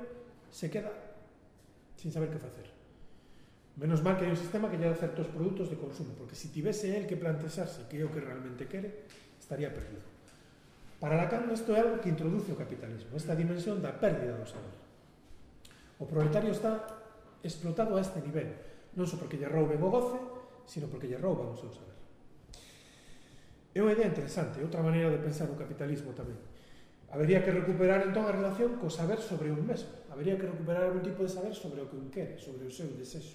[SPEAKER 1] se queda sin saber que facer. Menos mal que hai un sistema que lle dá certos produtos de consumo, porque se si tivese el que plantexarse que é o que realmente quere, estaría perdido. Para Lacan, isto é algo que introduce o capitalismo, esta dimensión da pérdida do saber. O proletario está explotado a este nivel, non só porque lle rouben o goce, sino porque lle rouban o seu saber. É unha idea interesante, outra maneira de pensar o capitalismo tamén. Habería que recuperar entón a relación co saber sobre un mesmo. Habería que recuperar algún tipo de saber sobre o que un quere, sobre o seu desexo.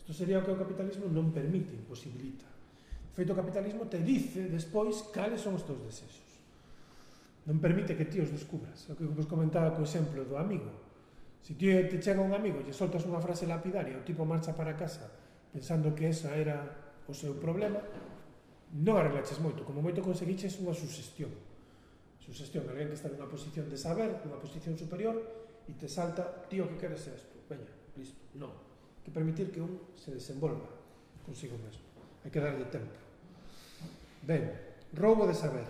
[SPEAKER 1] Isto sería o que o capitalismo non permite, imposibilita. De feito, o capitalismo te dice despois cales son os teus desexos. Non permite que ti os descubras. É o que vos comentaba co exemplo do amigo. Se ti te chega un amigo e soltas unha frase lapidaria, o tipo marcha para casa pensando que esa era o seu problema, non arreglaches moito, como moito conseguiches unha sugestión Sugestión, alguén que está nunha posición de saber, nunha posición superior, e te salta, tío, que queres ser tú? Veña, listo, non. Que permitir que un se desenvolva consigo mesmo. Hai que darlle tempo. Ben, roubo de saber.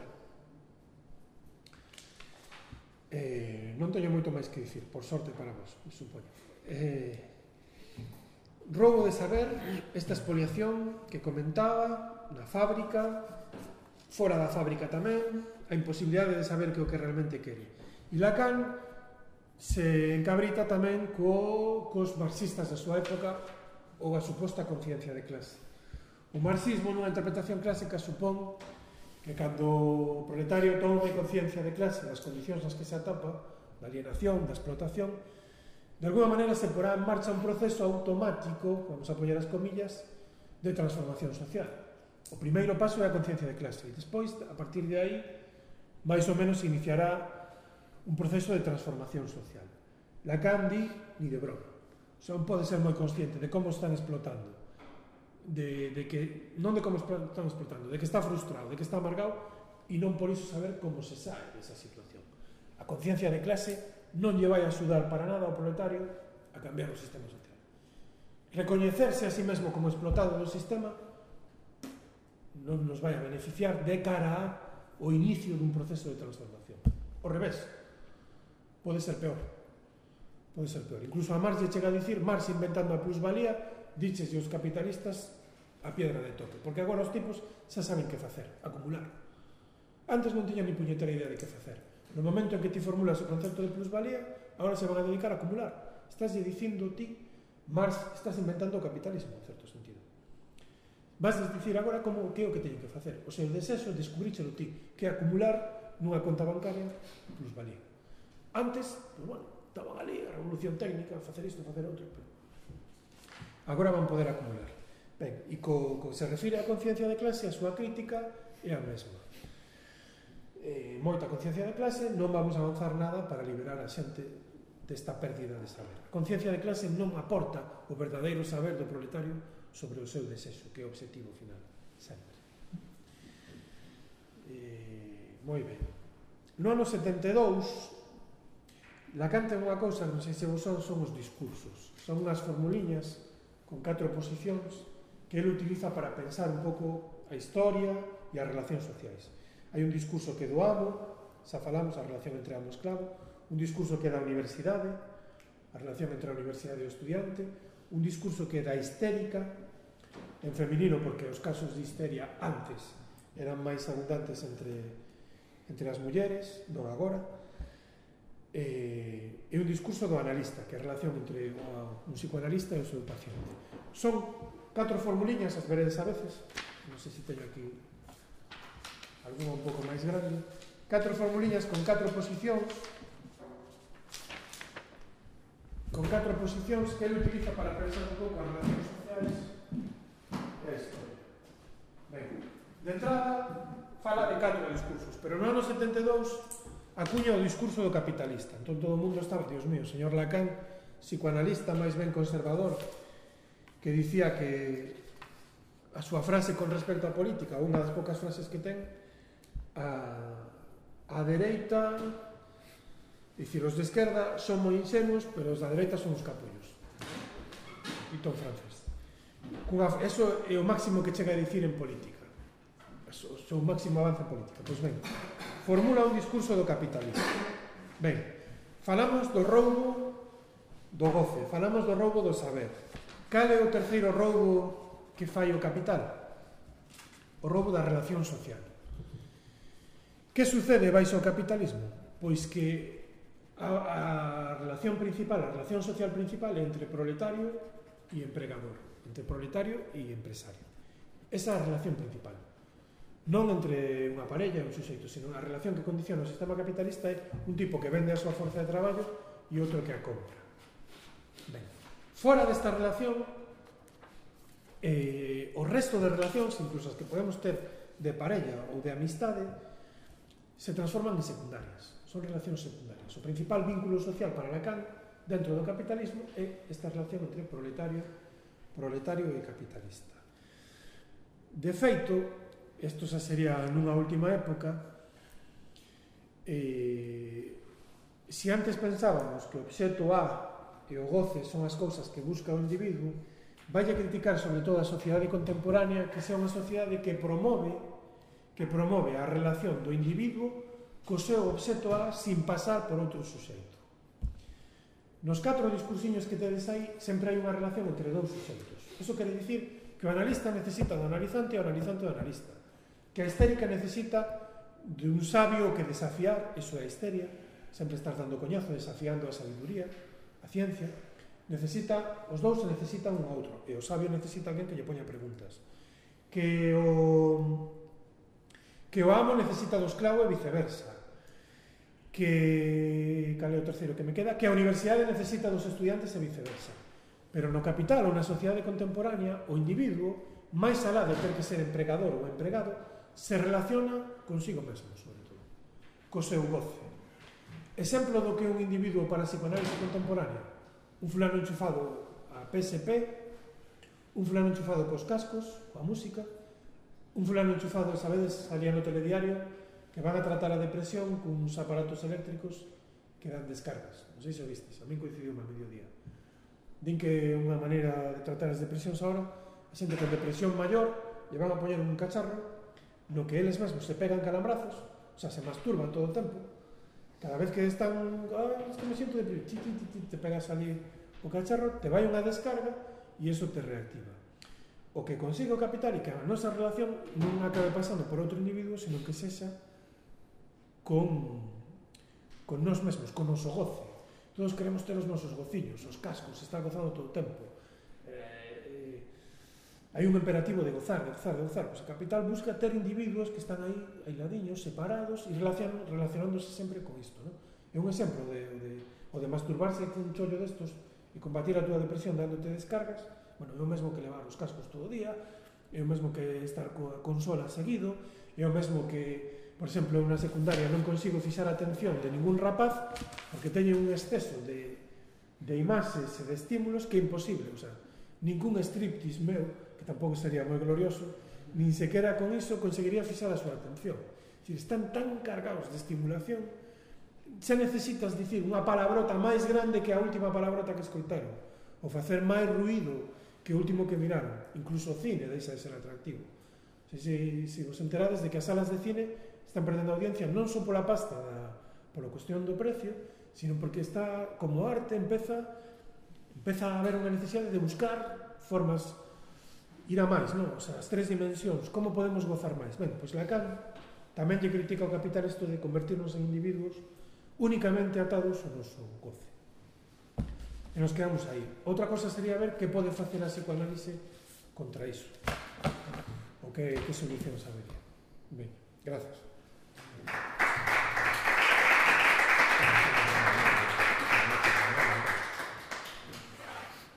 [SPEAKER 1] Eh, non teño moito máis que dicir, por sorte para vos, supoño. Eh, roubo de saber, esta expoliación que comentaba, na fábrica, fora da fábrica tamén, a imposibilidade de saber que o que realmente quere. E Lacan se encabrita tamén co, cos marxistas da súa época ou a suposta conciencia de clase. O marxismo nunha interpretación clásica supón que cando o proletario tome conciencia de clase das condicións nas que se atapa, da alienación, da explotación, de alguna maneira se porá en marcha un proceso automático, vamos a poñer as comillas, de transformación social. O primeiro paso é a conciencia de clase e despois, a partir de aí, máis ou menos iniciará un proceso de transformación social. Lacan di, ni de broma. Son pode ser moi consciente de como están explotando, de, de que non de como están explotando, de que está frustrado, de que está amargado e non por iso saber como se sae desa situación. A conciencia de clase non lle vai a axudar para nada ao proletario a cambiar o sistema social. Recoñecerse a sí mesmo como explotado do sistema non nos vai a beneficiar de cara a o inicio dun proceso de transformación. O revés, pode ser peor. Pode ser peor. Incluso a Marx lle chega a dicir, Marx inventando a plusvalía, diches os capitalistas a piedra de toque, porque agora os tipos xa saben que facer, acumular. Antes non tiñan ni puñetera idea de que facer. No momento en que ti formulas o concepto de plusvalía, agora se van a dedicar a acumular. Estás dicindo ti, Marx, estás inventando o capitalismo, en certo sentido vas dicir agora como que é o que teño que facer. O seu desexo descubríchelo ti, que é acumular nunha conta bancaria pois plusvalía. Antes, pues, bueno, estaban ali a revolución técnica, facer isto, facer outro, pero... Agora van poder acumular. Ben, e co, co se refire á conciencia de clase, a súa crítica é a mesma. Eh, moita conciencia de clase, non vamos a avanzar nada para liberar a xente desta pérdida de saber. A conciencia de clase non aporta o verdadeiro saber do proletario sobre o seu desexo, que é o objetivo final, sempre. E, moi ben. No ano 72, Lacan ten unha cousa, non sei se vos son, son os discursos. Son unhas formuliñas con catro posicións que ele utiliza para pensar un pouco a historia e as relacións sociais. Hai un discurso que do amo, xa falamos a relación entre amo e esclavo, un discurso que é da universidade, a relación entre a universidade e o estudiante, un discurso que da histérica en feminino porque os casos de histeria antes eran máis abundantes entre entre as mulleres, non agora eh, e un discurso do analista que é a relación entre o, un psicoanalista e o seu paciente. Son catro formuliñas as veredes a veces non sei se teño aquí alguna un pouco máis grande catro formuliñas con catro posicións con catro posicións que ele utiliza para pensar un pouco as relacións sociais e a historia. Ben, de entrada, fala de catro discursos, pero no ano 72 acuña o discurso do capitalista. Entón todo o mundo estaba, dios mío, señor Lacan, psicoanalista máis ben conservador, que dicía que a súa frase con respecto á política, unha das poucas frases que ten, a, a dereita Dicir, os de esquerda son moi insenuos, pero os da dereita son os capullos. Ditón francés. Cunha, eso é o máximo que chega a dicir en política. O seu máximo avance en política. Pois ben, formula un discurso do capitalismo. Ben, falamos do roubo do goce, falamos do roubo do saber. Cal é o terceiro roubo que fai o capital? O roubo da relación social. Que sucede baixo o capitalismo? Pois que a, a relación principal, a relación social principal entre proletario e empregador, entre proletario e empresario. Esa é a relación principal. Non entre unha parella e un suxeito, sino a relación que condiciona o sistema capitalista é un tipo que vende a súa forza de traballo e outro que a compra. Ben, fora desta relación, eh, o resto de relacións, incluso as que podemos ter de parella ou de amistade, se transforman en secundarias son relacións secundarias. O principal vínculo social para Lacan dentro do capitalismo é esta relación entre proletario, proletario e capitalista. De feito, isto xa sería nunha última época, eh, se antes pensábamos que o obxeto A e o goce son as cousas que busca o individuo, vai a criticar sobre todo a sociedade contemporánea que sea unha sociedade que promove que promove a relación do individuo co seu obxeto A sin pasar por outro suxeito. Nos catro discursiños que tedes aí sempre hai unha relación entre dous suxeitos. Eso quere dicir que o analista necesita do analizante e o analizante do analista. Que a histérica necesita de un sabio que desafiar, eso é histeria, sempre estás dando coñazo desafiando a sabiduría, a ciencia, necesita, os dous se necesitan un ao outro, e o sabio necesita alguén que lle poña preguntas. Que o que o amo necesita do esclavo e viceversa que cal é o terceiro que me queda, que a universidade necesita dos estudiantes e viceversa. Pero no capital ou na sociedade contemporánea, o individuo, máis alá de ter que ser empregador ou empregado, se relaciona consigo mesmo, sobre todo, co seu goce. Exemplo do que é un individuo para a psicoanálise contemporánea, un fulano enchufado a PSP, un fulano enchufado cos cascos, coa música, un fulano enchufado, sabedes, salía no telediario, que van a tratar a depresión cuns aparatos eléctricos que dan descargas. Non sei se o vistes, a min coincidiu má mediodía. Din que unha maneira de tratar as depresións ahora, a xente con depresión maior, lle van a poñer un cacharro no que eles mesmos se pegan calambrazos, o sea, se masturban todo o tempo, cada vez que están, ah, es que me siento deprimido, ti, ti, ti, ti, te pegas ali o cacharro, te vai unha descarga e eso te reactiva o que consigo o capital e que a nosa relación non acabe pasando por outro individuo, senón que sexa con, con nós mesmos, con noso goce. Todos queremos ter os nosos gociños, os cascos, estar gozando todo o tempo. Eh, eh, hai un imperativo de gozar, de gozar, de gozar. Pois a capital busca ter individuos que están aí ailadiños, separados, e relacion, relacionándose sempre con isto. Non? É un exemplo de, de, o de masturbarse con un chollo destos e combatir a túa depresión dándote descargas. Bueno, é o mesmo que levar os cascos todo o día, é o mesmo que estar coa consola seguido, é o mesmo que por exemplo, na secundaria non consigo fixar a atención de ningún rapaz porque teño un exceso de, de imaxes e de estímulos que é imposible, o sea, ningún striptease meu, que tampouco sería moi glorioso, nin sequera con iso conseguiría fixar a súa atención. Si están tan cargados de estimulación, xa necesitas dicir unha palabrota máis grande que a última palabrota que escoltaron, ou facer máis ruido que o último que miraron. Incluso o cine deixa de ser atractivo. Se, se, se vos enterades de que as salas de cine están perdendo audiencia non só pola pasta da, pola cuestión do precio, sino porque está como arte empeza empeza a haber unha necesidade de buscar formas ir a máis, non? O sea, as tres dimensións, como podemos gozar máis? Ben, pois Lacan tamén lle critica ao capital isto de convertirnos en individuos únicamente atados ao noso goce. E nos quedamos aí. Outra cosa sería ver que pode facer a psicoanálise contra iso. O que, que solucións habería. Ben, gracias.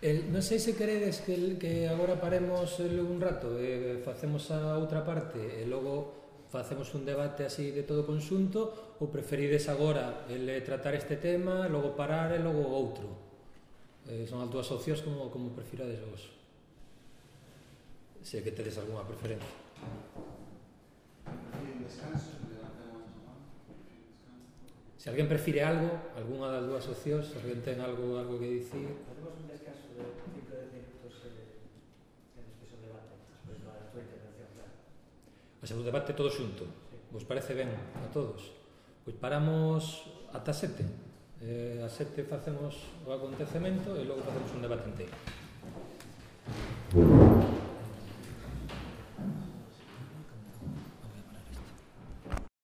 [SPEAKER 2] El, non sei se queredes que, el, que agora paremos el, un rato e eh, facemos a outra parte e logo facemos un debate así de todo conxunto ou preferides agora el, tratar este tema, logo parar e logo outro? Eh, son as dúas opcións como, como prefirades vos. Se que tedes algunha preferencia.
[SPEAKER 4] Descanso.
[SPEAKER 2] Se alguén prefire algo, algunha das dúas opcións, se alguén ten algo algo que dicir...
[SPEAKER 3] Podemos un descanso de ciclo de minutos en expresión debate, despois da tua intervención, claro.
[SPEAKER 2] Hacemos debate todo xunto. Sí. Vos parece ben a todos? Pois paramos ata sete. Eh, a sete facemos o acontecemento e logo facemos un debate inteiro. Thank you.